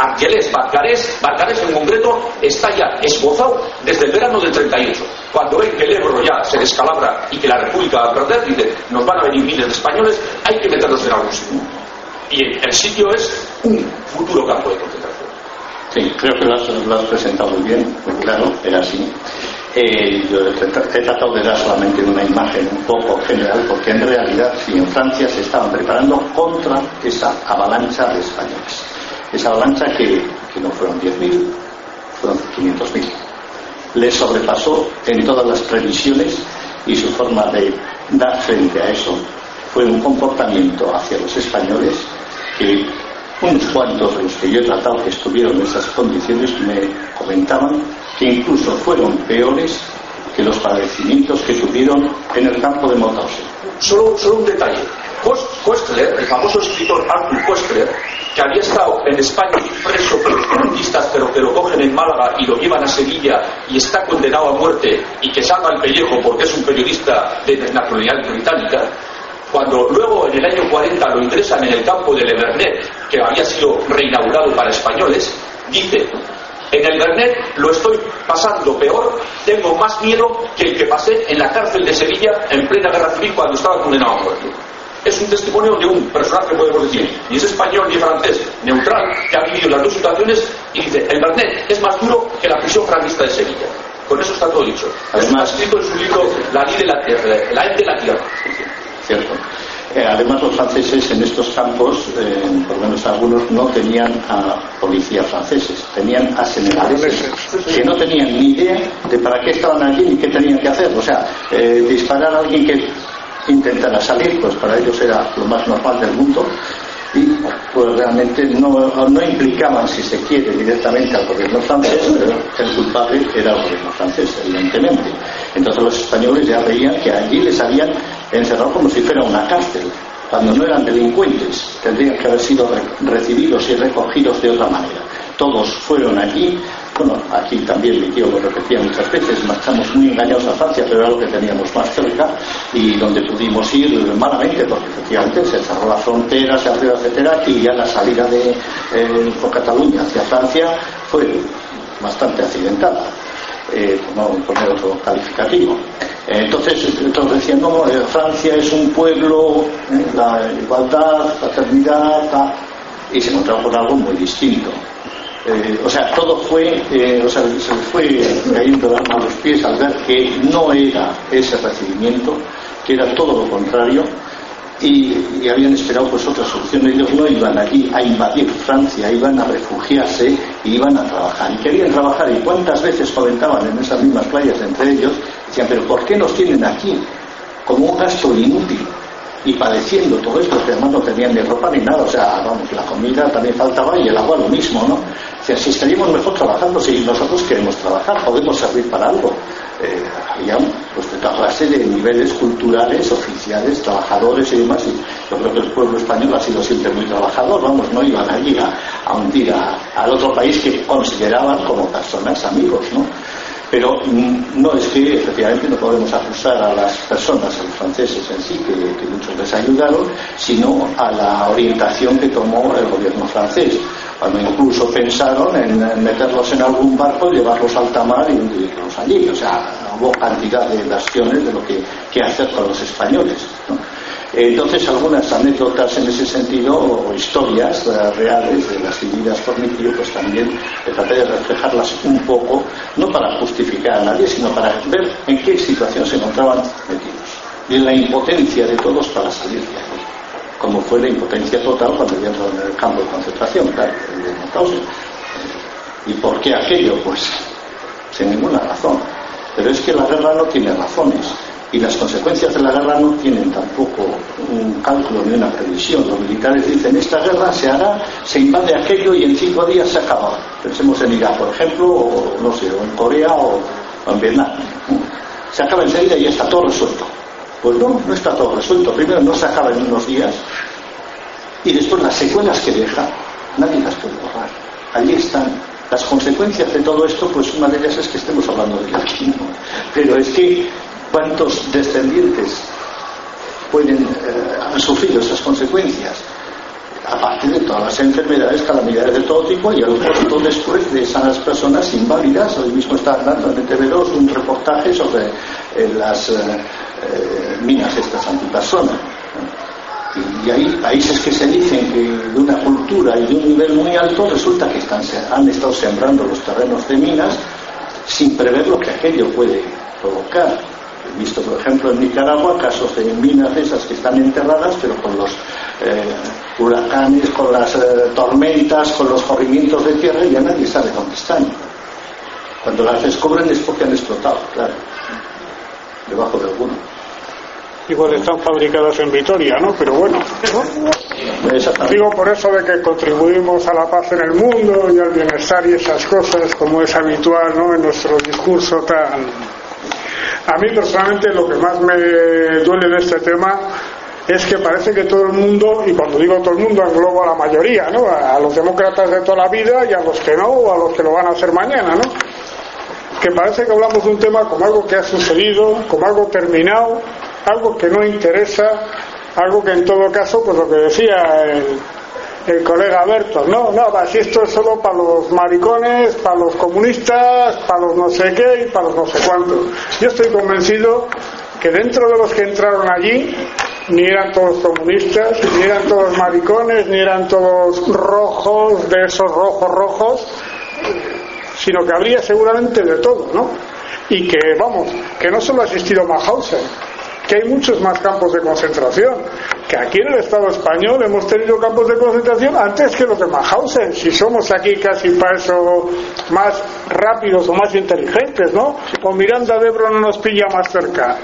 Argelés, Barcarés, Barcarés en concreto está ya esbozado desde el verano del 38. Cuando ven que el Ebro ya se descalabra y que la República va a perder, dicen, nos van a venir miles de españoles, hay que meterlos en algún sitio. Y el sitio es un futuro campo de concentración. Sí, creo que lo has, presentado muy bien, muy claro, era así. Eh, yo he tratado de dar solamente una imagen un poco general, porque en realidad, si en Francia se estaban preparando contra esa avalancha de españoles. Esa avalancha que, no fueron 10.000, fueron 500.000. Le sobrepasó en todas las previsiones y su forma de dar frente a eso fue un comportamiento hacia los españoles que unos cuantos de los que yo he tratado que estuvieron en esas condiciones me comentaban que incluso fueron peores que los padecimientos que tuvieron en el campo de Mauthausen. Solo, solo un detalle. El famoso escritor Arthur Koestler, que había estado en España preso por los comunistas, pero que lo cogen en Málaga y lo llevan a Sevilla y está condenado a muerte y que salva el pellejo porque es un periodista de nacionalidad británica, cuando luego en el año 40 lo ingresan en el campo del Evernet, que había sido reinaugurado para españoles, dice, en el Bernet lo estoy pasando peor, tengo más miedo que el que pasé en la cárcel de Sevilla en plena guerra civil cuando estaba condenado a muerte es un testimonio de un personaje, podemos decir, ni es español ni francés, neutral, que ha vivido las dos situaciones y dice, el Bernet es más duro que la prisión franquista de Sevilla. Con eso está todo dicho. Además, ha escrito en su libro La ley de la tierra, la ley de la tierra. Cierto. Eh, además, los franceses en estos campos, eh, por lo menos algunos, no tenían a policías franceses, tenían a senegaleses que no tenían ni idea de para qué estaban allí ni qué tenían que hacer. O sea, eh, disparar a alguien que intentara salir, pues para ellos era lo más normal del mundo y pues realmente no, no implicaban, si se quiere, directamente al gobierno francés, pero el culpable era el gobierno francés, evidentemente. Entonces los españoles ya veían que allí les habían encerrado como si fuera una cárcel, cuando no eran delincuentes, tendrían que haber sido recibidos y recogidos de otra manera. Todos fueron allí bueno, aquí también mi tío lo repetía muchas veces, marchamos muy engañados a Francia, pero era lo que teníamos más cerca y donde pudimos ir malamente, porque efectivamente se cerró la frontera, se abrió, etcétera, y ya la salida de eh, Cataluña hacia Francia fue bastante accidentada. Eh, no poner otro calificativo. Eh, entonces, entonces decían, no, eh, Francia es un pueblo, la igualdad, fraternidad, y se encontraba con algo muy distinto. Eh, o sea, todo fue, eh, o sea, se fue cayendo a los pies al ver que no era ese recibimiento, que era todo lo contrario, y, habían esperado pues otras soluciones. Ellos no iban allí a invadir Francia, iban a refugiarse y iban a trabajar. Y querían trabajar, y cuántas veces comentaban en esas mismas playas entre ellos, decían, pero ¿por qué nos tienen aquí? Como un gasto inútil y padeciendo todo esto, que además no tenían ni ropa ni nada, o sea, vamos, la comida también faltaba y el agua lo mismo, ¿no? O sea, si estaríamos mejor trabajando, si nosotros queremos trabajar, podemos servir para algo. Eh, había pues, de toda clase de niveles culturales, oficiales, trabajadores y demás, y yo creo que el pueblo español ha sido siempre muy trabajador, vamos, no iban allí a, a hundir al otro país que consideraban como personas amigos, ¿no? Pero mm, no es que efectivamente no podemos acusar a las personas, a los franceses en sí, que, que muchos les ayudaron, sino a la orientación que tomó el gobierno francés cuando incluso pensaron en meterlos en algún barco, llevarlos al tamar y hundirlos allí. O sea, hubo cantidad de versiones de lo que, hacer con los españoles. Entonces, algunas anécdotas en ese sentido, o historias reales de las vividas por tío, pues también traté de reflejarlas un poco, no para justificar a nadie, sino para ver en qué situación se encontraban metidos y en la impotencia de todos para salir de ahí como fue la impotencia total cuando entró en el campo de concentración, claro, ¿Y por qué aquello? Pues sin ninguna razón. Pero es que la guerra no tiene razones y las consecuencias de la guerra no tienen tampoco un cálculo ni una previsión. Los militares dicen, esta guerra se hará, se invade aquello y en cinco días se acaba. Pensemos en Irak, por ejemplo, o no sé, o en Corea o en Vietnam. Se acaba enseguida y está todo resuelto. Pues no, no está todo resuelto. Primero no se acaba en unos días y después las secuelas que deja, nadie las puede borrar. Allí están. Las consecuencias de todo esto, pues una de ellas es que estemos hablando de aquí, Pero es que cuántos descendientes pueden eh, haber sufrido esas consecuencias aparte de todas las enfermedades, calamidades de todo tipo y el costo después de esas personas inválidas. Hoy mismo está dando en TV2 un reportaje sobre eh, las eh, eh, minas estas antipersonas. Y hay países que se dicen que de una cultura y de un nivel muy alto resulta que están, han estado sembrando los terrenos de minas sin prever lo que aquello puede provocar. He visto, por ejemplo, en Nicaragua casos de minas esas que están enterradas, pero con los eh, huracanes, con las eh, tormentas, con los corrimientos de tierra, ya nadie sabe dónde están. Cuando las descubren es porque han explotado, claro, debajo de alguno. Igual están fabricadas en Vitoria, ¿no? Pero bueno, digo por eso de que contribuimos a la paz en el mundo y al bienestar y esas cosas, como es habitual, ¿no? En nuestro discurso tan... A mí personalmente lo que más me duele de este tema es que parece que todo el mundo, y cuando digo todo el mundo englobo a la mayoría, ¿no? A los demócratas de toda la vida y a los que no, o a los que lo van a hacer mañana, ¿no? Que parece que hablamos de un tema como algo que ha sucedido, como algo terminado, algo que no interesa, algo que en todo caso, pues lo que decía el, colega Berto, no, no, si esto es solo para los maricones, para los comunistas, para los no sé qué y para los no sé cuántos. Yo estoy convencido que dentro de los que entraron allí ni eran todos comunistas, ni eran todos maricones, ni eran todos rojos, de esos rojos rojos, sino que habría seguramente de todo, ¿no? Y que, vamos, que no solo ha existido Mauthausen, que hay muchos más campos de concentración, que aquí en el Estado español hemos tenido campos de concentración antes que los de Mauthausen, si somos aquí casi para eso más rápidos o más inteligentes, ¿no? O Miranda de Ebro no nos pilla más cerca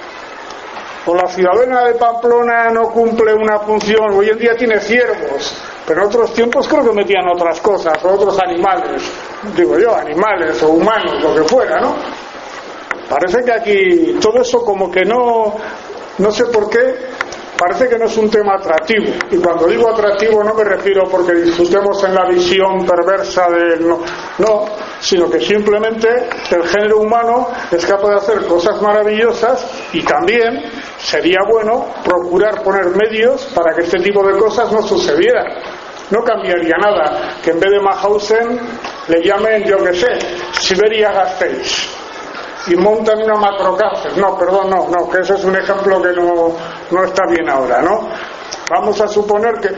o la ciudadana de Pamplona no cumple una función, hoy en día tiene ciervos, pero en otros tiempos creo que metían otras cosas, o otros animales, digo yo, animales o humanos, lo que fuera, ¿no? Parece que aquí todo eso como que no, no sé por qué, parece que no es un tema atractivo. Y cuando digo atractivo no me refiero porque disfrutemos en la visión perversa del no, no, sino que simplemente el género humano es capaz de hacer cosas maravillosas y también sería bueno procurar poner medios para que este tipo de cosas no sucedieran. No cambiaría nada que en vez de Mahausen le llamen, yo qué sé, Siberia Gasteiz y montan una macrocárcel. No, perdón, no, no, que ese es un ejemplo que no, no está bien ahora, ¿no? Vamos a suponer que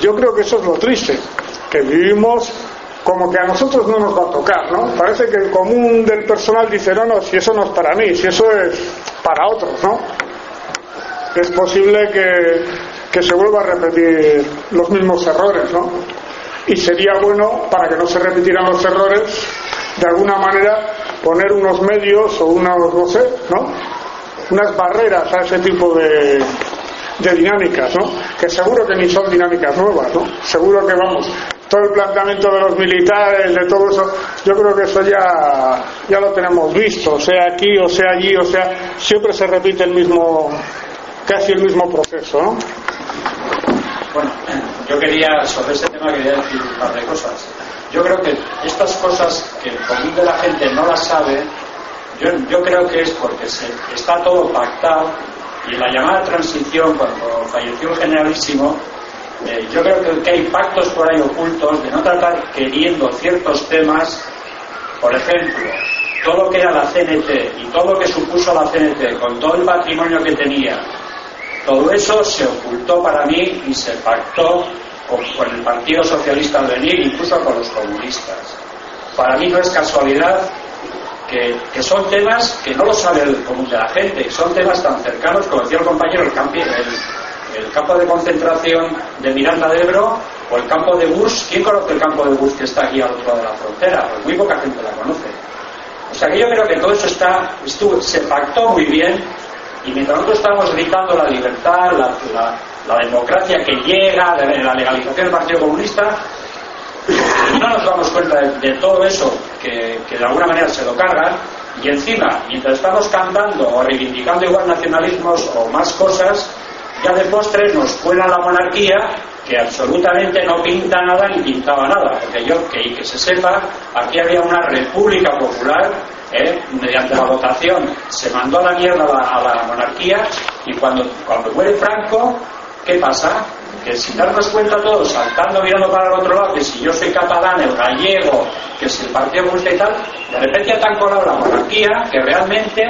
yo creo que eso es lo triste, que vivimos como que a nosotros no nos va a tocar, ¿no? Parece que el común del personal dice, no, no, si eso no es para mí, si eso es para otros, ¿no? Es posible que, que se vuelva a repetir los mismos errores, ¿no? Y sería bueno, para que no se repitieran los errores, de alguna manera poner unos medios o unos, no sé, ¿no? Unas barreras a ese tipo de, de dinámicas, ¿no? Que seguro que ni son dinámicas nuevas, ¿no? Seguro que vamos, todo el planteamiento de los militares, de todo eso, yo creo que eso ya, ya lo tenemos visto, sea aquí o sea allí, o sea, siempre se repite el mismo, casi el mismo proceso, ¿no? Bueno, yo quería, sobre este tema, quería decir un par de cosas. Yo creo que estas cosas que el común de la gente no las sabe, yo, creo que es porque se, está todo pactado y la llamada transición, cuando falleció el generalísimo, eh, yo creo que, hay pactos por ahí ocultos de no tratar queriendo ciertos temas, por ejemplo, todo lo que era la CNT y todo lo que supuso la CNT con todo el patrimonio que tenía, todo eso se ocultó para mí y se pactó con, con el Partido Socialista de venir, incluso con los comunistas. Para mí no es casualidad que, son temas que no lo sabe el común de la gente, son temas tan cercanos, como decía el compañero, el, campi, el, campo de concentración de Miranda de Ebro o el campo de Burs. ¿Quién conoce el campo de Burs que está aquí al otro lado de la frontera? Pues muy poca gente la conoce. O sea que yo creo que todo eso está, se pactó muy bien y mientras nosotros estamos gritando la libertad, la, la, la democracia que llega, la legalización del Partido Comunista, no nos damos cuenta de, todo eso que, de alguna manera se lo cargan y encima, mientras estamos cantando o reivindicando igual nacionalismos o más cosas, ya de postre nos cuela la monarquía que absolutamente no pinta nada ni pintaba nada, porque yo, que, que se sepa, aquí había una república popular, ¿eh? mediante la votación se mandó a la mierda a la, a la monarquía y cuando, cuando muere Franco, ¿qué pasa? que sin darnos cuenta todos, saltando, mirando para el otro lado, que si yo soy catalán, el gallego, que si el Partido Comunista y tal, de repente colado la monarquía que realmente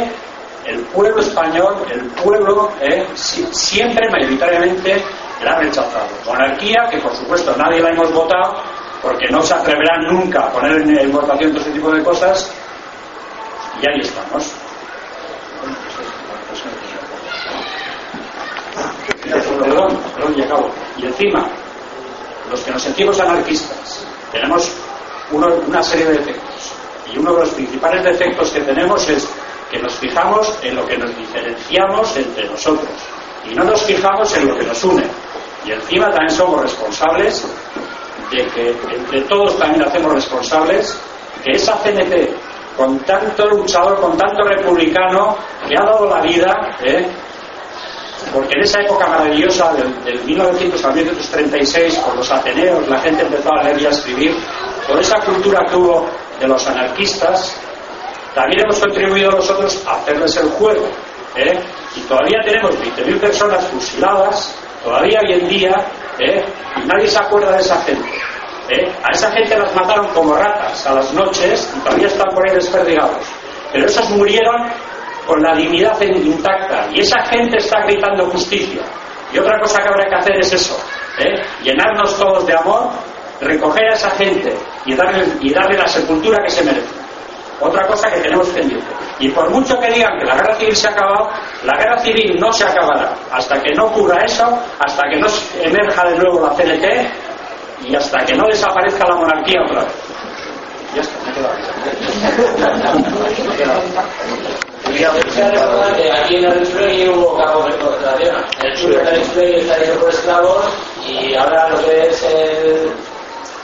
el pueblo español, el pueblo, eh, siempre mayoritariamente la ha rechazado. Monarquía que por supuesto nadie la hemos votado porque no se atreverán nunca a poner en, en votación todo ese tipo de cosas y ahí estamos. Perdón, y acabo. Y encima, los que nos sentimos anarquistas, tenemos una serie de defectos. Y uno de los principales defectos que tenemos es que nos fijamos en lo que nos diferenciamos entre nosotros y no nos fijamos en lo que nos une. Y encima también somos responsables de que entre todos también hacemos responsables que esa CNT, con tanto luchador, con tanto republicano, que ha dado la vida, ¿eh? Porque en esa época maravillosa del, del 1900 al 1936, con los ateneos, la gente empezó a leer y a escribir, toda esa cultura que hubo de los anarquistas, también hemos contribuido nosotros a hacerles el juego. ¿eh? Y todavía tenemos 20.000 personas fusiladas, todavía hoy en día, ¿eh? y nadie se acuerda de esa gente. ¿eh? A esa gente las mataron como ratas a las noches y todavía están por ahí desperdigados. Pero esos murieron con la dignidad intacta y esa gente está gritando justicia. Y otra cosa que habrá que hacer es eso, ¿eh? llenarnos todos de amor, recoger a esa gente y darle, y darle la sepultura que se merece. Otra cosa que tenemos pendiente. Y por mucho que digan que la guerra civil se ha acabado, la guerra civil no se acabará. Hasta que no ocurra eso, hasta que no emerja de nuevo la CNT y hasta que no desaparezca la monarquía otra vez. Ya está, me he quedado. Aquí en el Explay hubo campos de concentración. En el sur del Explay está hecho por esclavos y ahora lo que es el.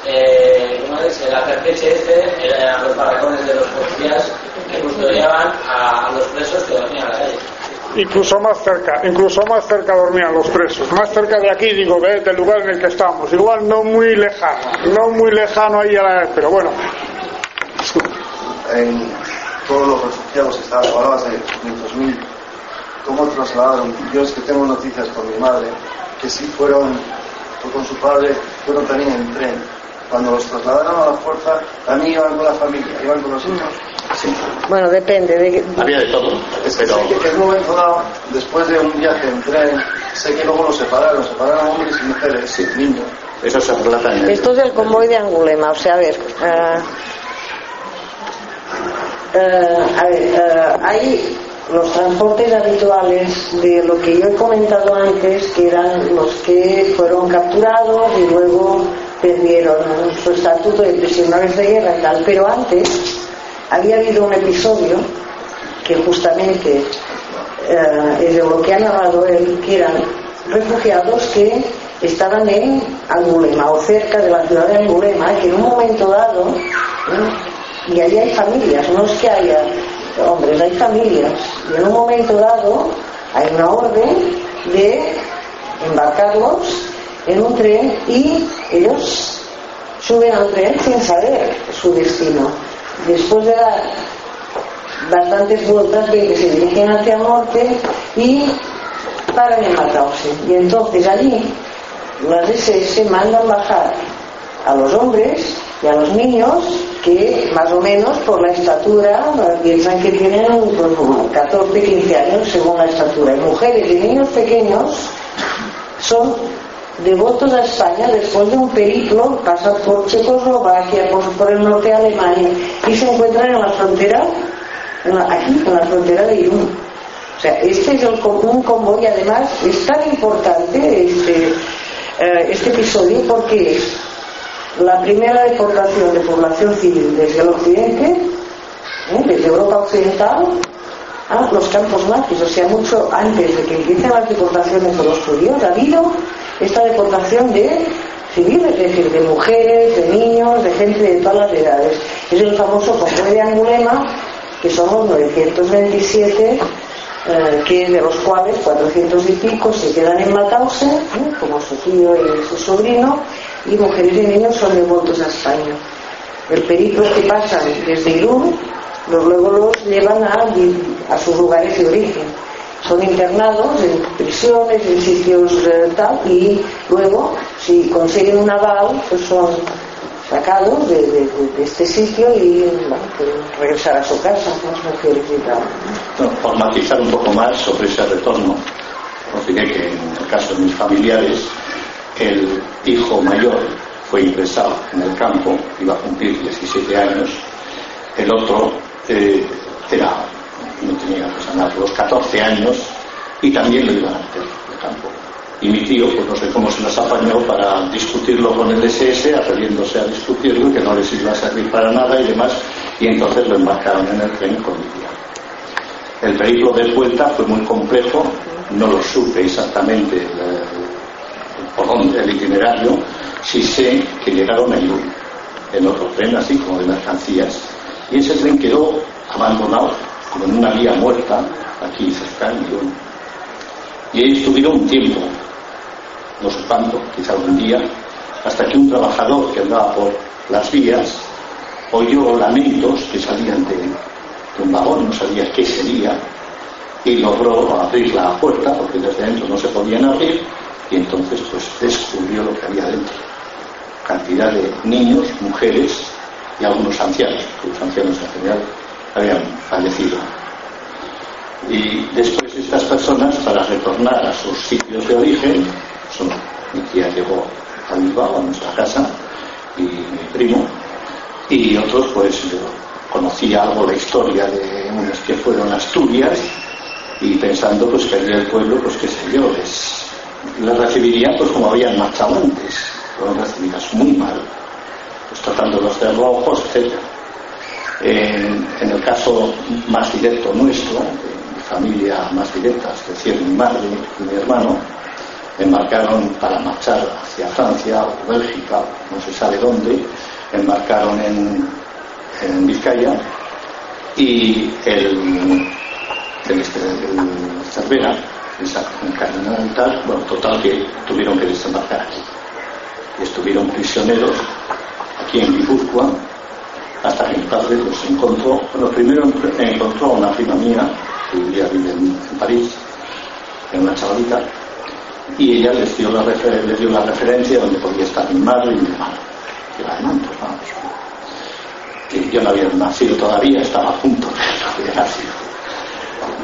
Eh, ¿Cómo es? El acerqueche este, eran los barracones de los policías que custodiaban a, los presos que dormían en la calle incluso más cerca, incluso más cerca dormían los presos, más cerca de aquí, digo, de, del lugar en el que estamos, igual no muy lejano, no muy lejano ahí a la pero bueno. En todos los refugiados estaban, hablabas de 500.000, ¿cómo trasladaron? Yo es que tengo noticias por mi madre, que sí fueron, fue con su padre, fueron también en tren. Cuando los trasladaron a la fuerza, también iban con la familia, iban con los hijos. Sí. Bueno, depende. De... Había de todo. Pero... Sé que en un momento dado, después de un viaje en tren, sé que luego los separaron, separaron hombres y mujeres, sí, niños. Eso se relata en el... Esto es el convoy de Angulema, o sea, a ver. Uh, a ver, uh, hay los transportes habituales de lo que yo he comentado antes, que eran los que fueron capturados y luego perdieron su estatuto de prisioneros de guerra y tal, pero antes había habido un episodio que justamente eh, es de lo que ha narrado él, que eran refugiados que estaban en Angulema o cerca de la ciudad de Angulema, que en un momento dado, ¿eh? Y allí hay familias, no es que haya hombres, hay familias, y en un momento dado hay una orden de embarcarlos en un tren y ellos suben al tren sin saber su destino después de dar bastantes vueltas que se dirigen hacia el norte y paran en Matause. Y entonces allí las SS mandan bajar a los hombres y a los niños que más o menos por la estatura piensan que tienen 14, 15 años según la estatura. Y mujeres y niños pequeños son devotos a España después de un periplo, pasan por Checoslovaquia, por, el norte de Alemania y se encuentran en la frontera, aquí, en la frontera de Irún. O sea, este es el, un convoy, además es tan importante este, eh, este episodio porque es la primera deportación de población civil desde el occidente, ¿eh? desde Europa occidental, a los campos nazis, o sea, mucho antes de que empiecen las deportaciones de los judíos, ha habido esta deportación de civiles, es decir, de mujeres, de niños, de gente de todas las edades. Es el famoso convoy de Angulema, que son los 927 eh, que de los cuales 400 y pico se quedan en Matause, como su tío y su sobrino, y mujeres y niños son devueltos a España. El periplo que pasan desde Irún, luego los llevan a, a sus lugares de origen. Son internados en prisiones, en sitios eh, tal, y luego, si consiguen un aval, pues son sacados de, este sitio y regresar a su casa, las mujeres y por un poco más sobre ese retorno, os que en el caso de mis familiares, el hijo mayor fue ingresado en el campo, iba a cumplir 17 años, el otro eh, era, no tenía pues, nada, los 14 años y también lo iban a en el campo y mi tío, pues no sé cómo se las apañó para discutirlo con el SS, atreviéndose a discutirlo que no les iba a servir para nada y demás, y entonces lo embarcaron en el tren con mi tío. El periplo de vuelta fue muy complejo, no lo supe exactamente el, por dónde el itinerario, sí sé que llegaron a Irún, en otro tren así como de mercancías, y ese tren quedó abandonado como en una vía muerta, aquí cerca en Irún. Y ahí estuvieron un tiempo, no sé cuánto, quizá un día, hasta que un trabajador que andaba por las vías oyó lamentos que salían de, un vagón, no sabía qué sería, y logró abrir la puerta, porque desde dentro no se podían abrir, y entonces pues descubrió lo que había dentro. Cantidad de niños, mujeres y algunos ancianos, que los ancianos en general habían fallecido. Y después estas personas, para retornar a sus sitios de origen, mi tía llegó a Bilbao, a nuestra casa, y mi primo, y otros pues conocía algo la historia de unos que fueron a Asturias y pensando pues que allí el pueblo pues qué sé yo les, recibirían pues como habían marchado antes fueron recibidas muy mal pues tratándolos de rojos etc en, en, el caso más directo nuestro de mi familia más directa es decir mi madre y mi hermano embarcaron para marchar hacia Francia o Bélgica, no se sabe dónde, embarcaron en, en Vizcaya y el, el, este, el Cervera, el tal, bueno, total que tuvieron que desembarcar aquí. Y estuvieron prisioneros aquí en Guipúzcoa hasta que mi padre los encontró. Bueno, primero encontró a una prima mía que vivía en, en París, en una chavalita, y ella les dio la, les dio la referencia donde podía estar mi madre y mi hermano, que era hermano, vamos. Que yo no había nacido todavía, estaba a punto, de había nacido.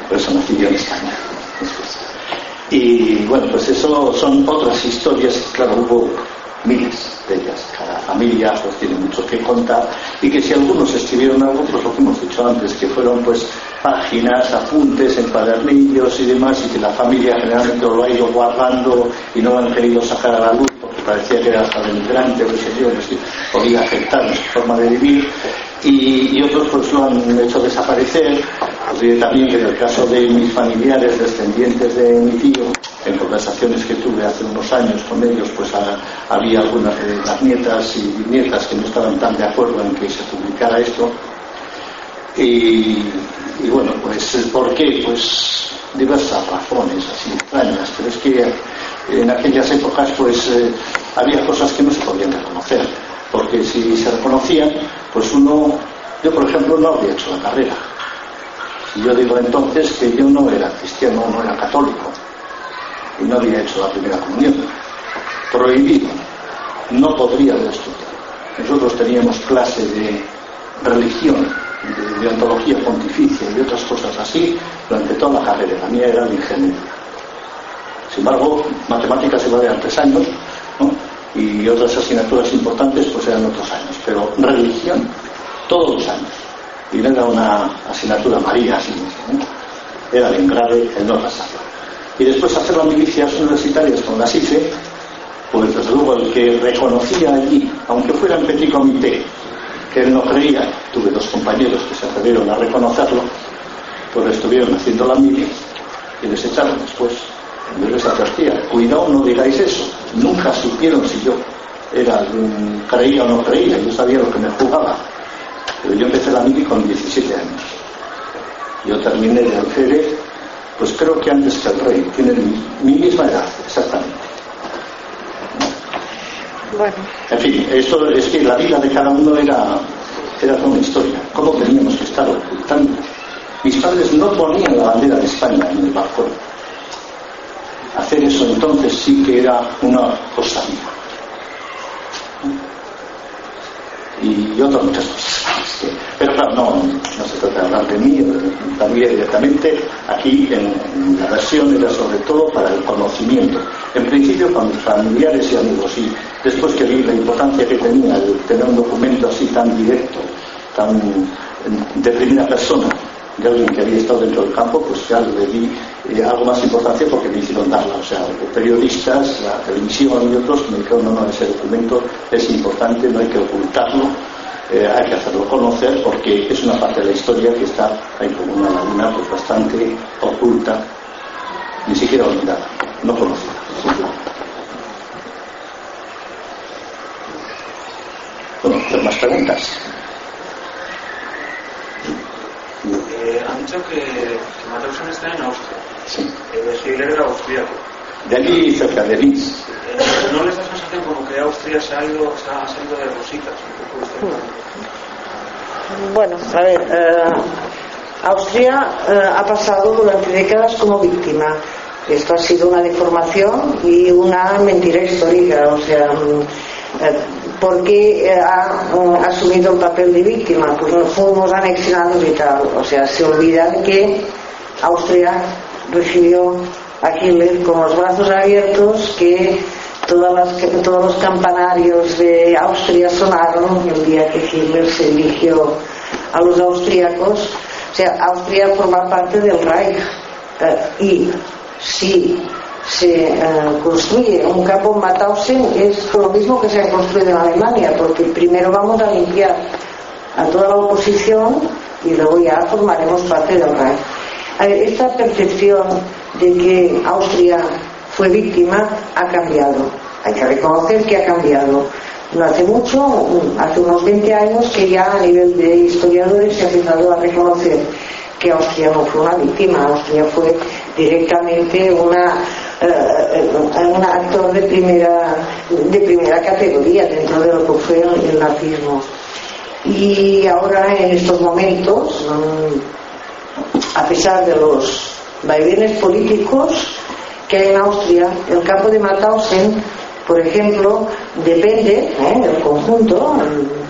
Por eso nací yo en España. Y bueno, pues eso son otras historias, claro, hubo miles de ellas. Cada familia pues tiene mucho que contar y que si algunos escribieron algo, pues lo que hemos dicho antes, que fueron pues páginas, apuntes en cuadernillos y demás, y que la familia generalmente lo ha ido guardando y no lo han querido sacar a la luz porque parecía que era hasta denigrante o que yo, que podía afectar nuestra forma de vivir, y, otros pues lo han hecho desaparecer. Diré también que en el caso de mis familiares descendientes de mi tío, en conversaciones que tuve hace unos años con ellos, pues había algunas de las nietas y nietas que no estaban tan de acuerdo en que se publicara esto. Y, bueno, pues ¿por qué? Pues diversas razones así extrañas, pero es que en aquellas épocas pues eh, había cosas que no se podían reconocer, porque si se reconocían, pues uno, yo por ejemplo no habría hecho la carrera, Y yo digo entonces que yo no era cristiano, no era católico, y no había hecho la primera comunión. Prohibido, no podría haber estudiado. Nosotros teníamos clase de religión, de, ontología pontificia y otras cosas así durante toda la carrera. La mía era de ingeniería. Sin embargo, matemáticas iba de tres años y otras asignaturas importantes pues eran otros años. Pero religión, todos los años. Y no era una asignatura María, así mismo. Era bien grave el no pasarlo. Y después hacer las milicias universitarias con la IFE, pues desde luego el que reconocía allí, aunque fuera en petit comité, que él no creía, tuve dos compañeros que se atrevieron a reconocerlo, pues estuvieron haciendo la mili y les echaron después. Yo les advertía, cuidado, no digáis eso. Nunca supieron si yo era, creía o no creía, yo sabía lo que me jugaba. Pero yo empecé la mili con 17 años. Yo terminé de alférez, pues creo que antes que el rey, tiene mi misma edad, exactamente. En fin, esto es que la vida de cada uno era, era una historia. ¿Cómo teníamos que estar ocultando? Mis padres no ponían la bandera de España en el balcón. Hacer eso entonces sí que era una cosa Y otras muchas cosas. Pero claro, no, no se trata de hablar de mí, también directamente. Aquí en, la versión era sobre todo para el conocimiento. En principio con familiares y amigos. Y después que vi la importancia que tenía el tener un documento así tan directo, tan de primera persona, de alguien que había estado dentro del campo, pues ya le di eh, algo más importancia porque me hicieron darla. O sea, periodistas, la televisión y otros me dijeron, no, no, ese documento es importante, no hay que ocultarlo, eh, hay que hacerlo conocer porque es una parte de la historia que está ahí como una laguna pues bastante oculta, ni siquiera olvidada, no conocida. Bueno, más preguntas? Eh, han dicho que, que está en Austria. Sí. Eh, Hitler era austríaco. De allí cerca de Linz. ¿No les da sensación como que Austria se ha ido, se ha salido de rositas este Bueno, a ver, eh, Austria eh, ha pasado durante décadas como víctima. Esto ha sido una deformación y una mentira histórica. O sea, eh, ¿por qué ha asumido el papel de víctima? Pues nos fuimos anexionados y tal. O sea, se olvidan que Austria recibió a Hitler con los brazos abiertos, que, todos los campanarios de Austria sonaron el día que Hitler se dirigió a los austríacos. O sea, Austria forma parte del Reich. Eh, y si se eh, construye un campo en Mauthausen es lo mismo que se ha construido en Alemania, porque primero vamos a limpiar a toda la oposición y luego ya formaremos parte del Reich. Esta percepción de que Austria fue víctima ha cambiado. Hay que reconocer que ha cambiado. No hace mucho, hace unos 20 años, que ya a nivel de historiadores se ha empezado a reconocer que Austria no fue una víctima, Austria fue directamente una eh, un actor de primera, de primera categoría dentro de lo que fue el nazismo. Y ahora en estos momentos, mm, a pesar de los vaivenes políticos que hay en Austria, el campo de Mauthausen, por ejemplo, depende, ¿eh? el conjunto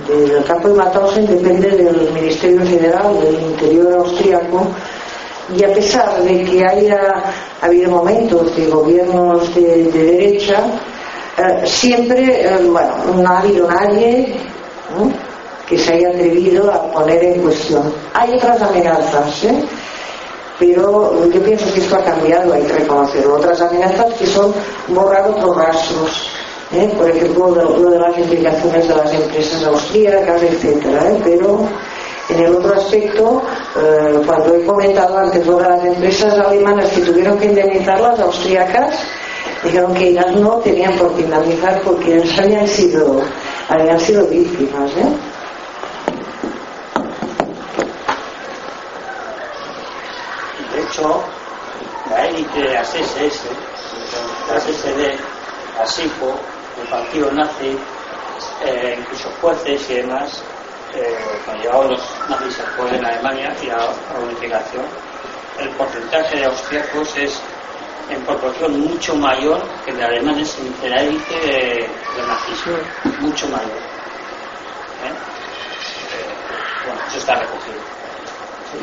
del campo de Mauthausen depende del Ministerio Federal del Interior Austriaco y a pesar de que haya habido momentos de gobiernos de, derecha, eh, siempre, eh, bueno, no ha habido nadie que se haya atrevido a poner en cuestión. Hay otras amenazas, ¿eh? pero yo pienso que esto ha cambiado, hay que reconocerlo. Otras amenazas que son borrar otros rastros. por ejemplo lo de las implicaciones de las empresas austríacas, etcétera, pero en el otro aspecto, eh, cuando he comentado antes lo de las empresas alemanas que tuvieron que indemnizar las austríacas, dijeron que ellas no tenían por qué indemnizar porque ellas habían sido, habían sido víctimas. ¿eh? De la élite de las SS, las SD, la SIPO, el partido nazi, eh, incluso jueces y demás, eh, cuando llegaron los nazis al poder en Alemania y a la unificación, el porcentaje de austríacos es en proporción mucho mayor que de alemanes en la élite del nazismo, mucho mayor. ¿Eh? Eh, bueno, eso está recogido.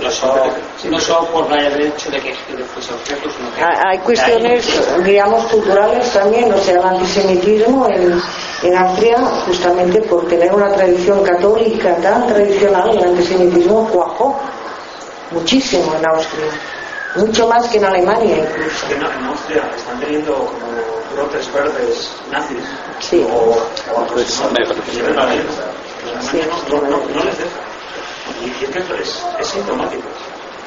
No solo, no solo por el hecho de que Hitler fuese austríaco, sino que... Hay cuestiones, digamos, culturales también, o sea, el antisemitismo en, en Austria, justamente por tener una tradición católica tan tradicional, el antisemitismo cuajó muchísimo en Austria mucho más que en Alemania incluso. En, en Austria están teniendo como brotes verdes nazis sí. o, o pues, negros. Sí, no, no, no, les deja. Y, y es que es, es sintomático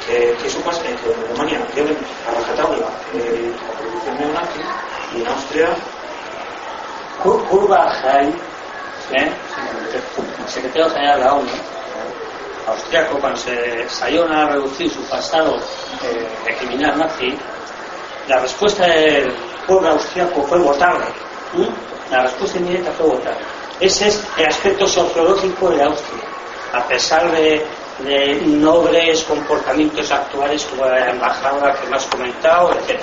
que, pase, que en Alemania tienen a rajatabla eh, la producción neonazi y en Austria Curva Heim, ¿eh? secretario general de la ONU, austriaco, cuando se salieron a reducir su pasado eh, criminal nazi, la respuesta del pueblo austriaco fue votarle. La respuesta inmediata fue votar. Ese es el aspecto sociológico de Austria. A pesar de, de nobles comportamientos actuales como la embajada que has comentado, etc.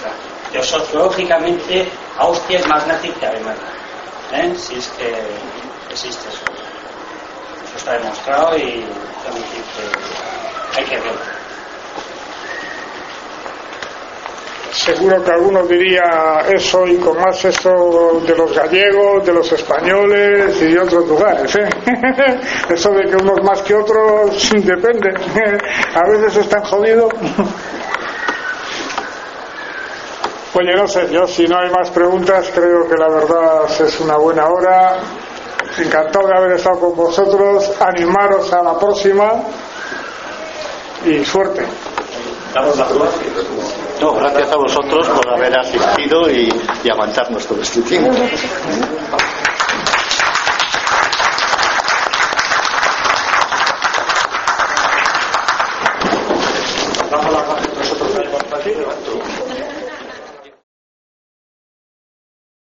Pero sociológicamente Austria es más nazi que Alemania. ¿eh? Si es que existe eso. Eso está demostrado y hay que verlo. Seguro que algunos diría eso y con más eso de los gallegos, de los españoles y de otros lugares. ¿eh? eso de que unos más que otros depende. A veces están jodidos. Oye, no sé, yo si no hay más preguntas creo que la verdad es una buena hora. Encantado de haber estado con vosotros. Animaros a la próxima y suerte. No, gracias a vosotros por haber asistido y, y aguantarnos todo este tiempo.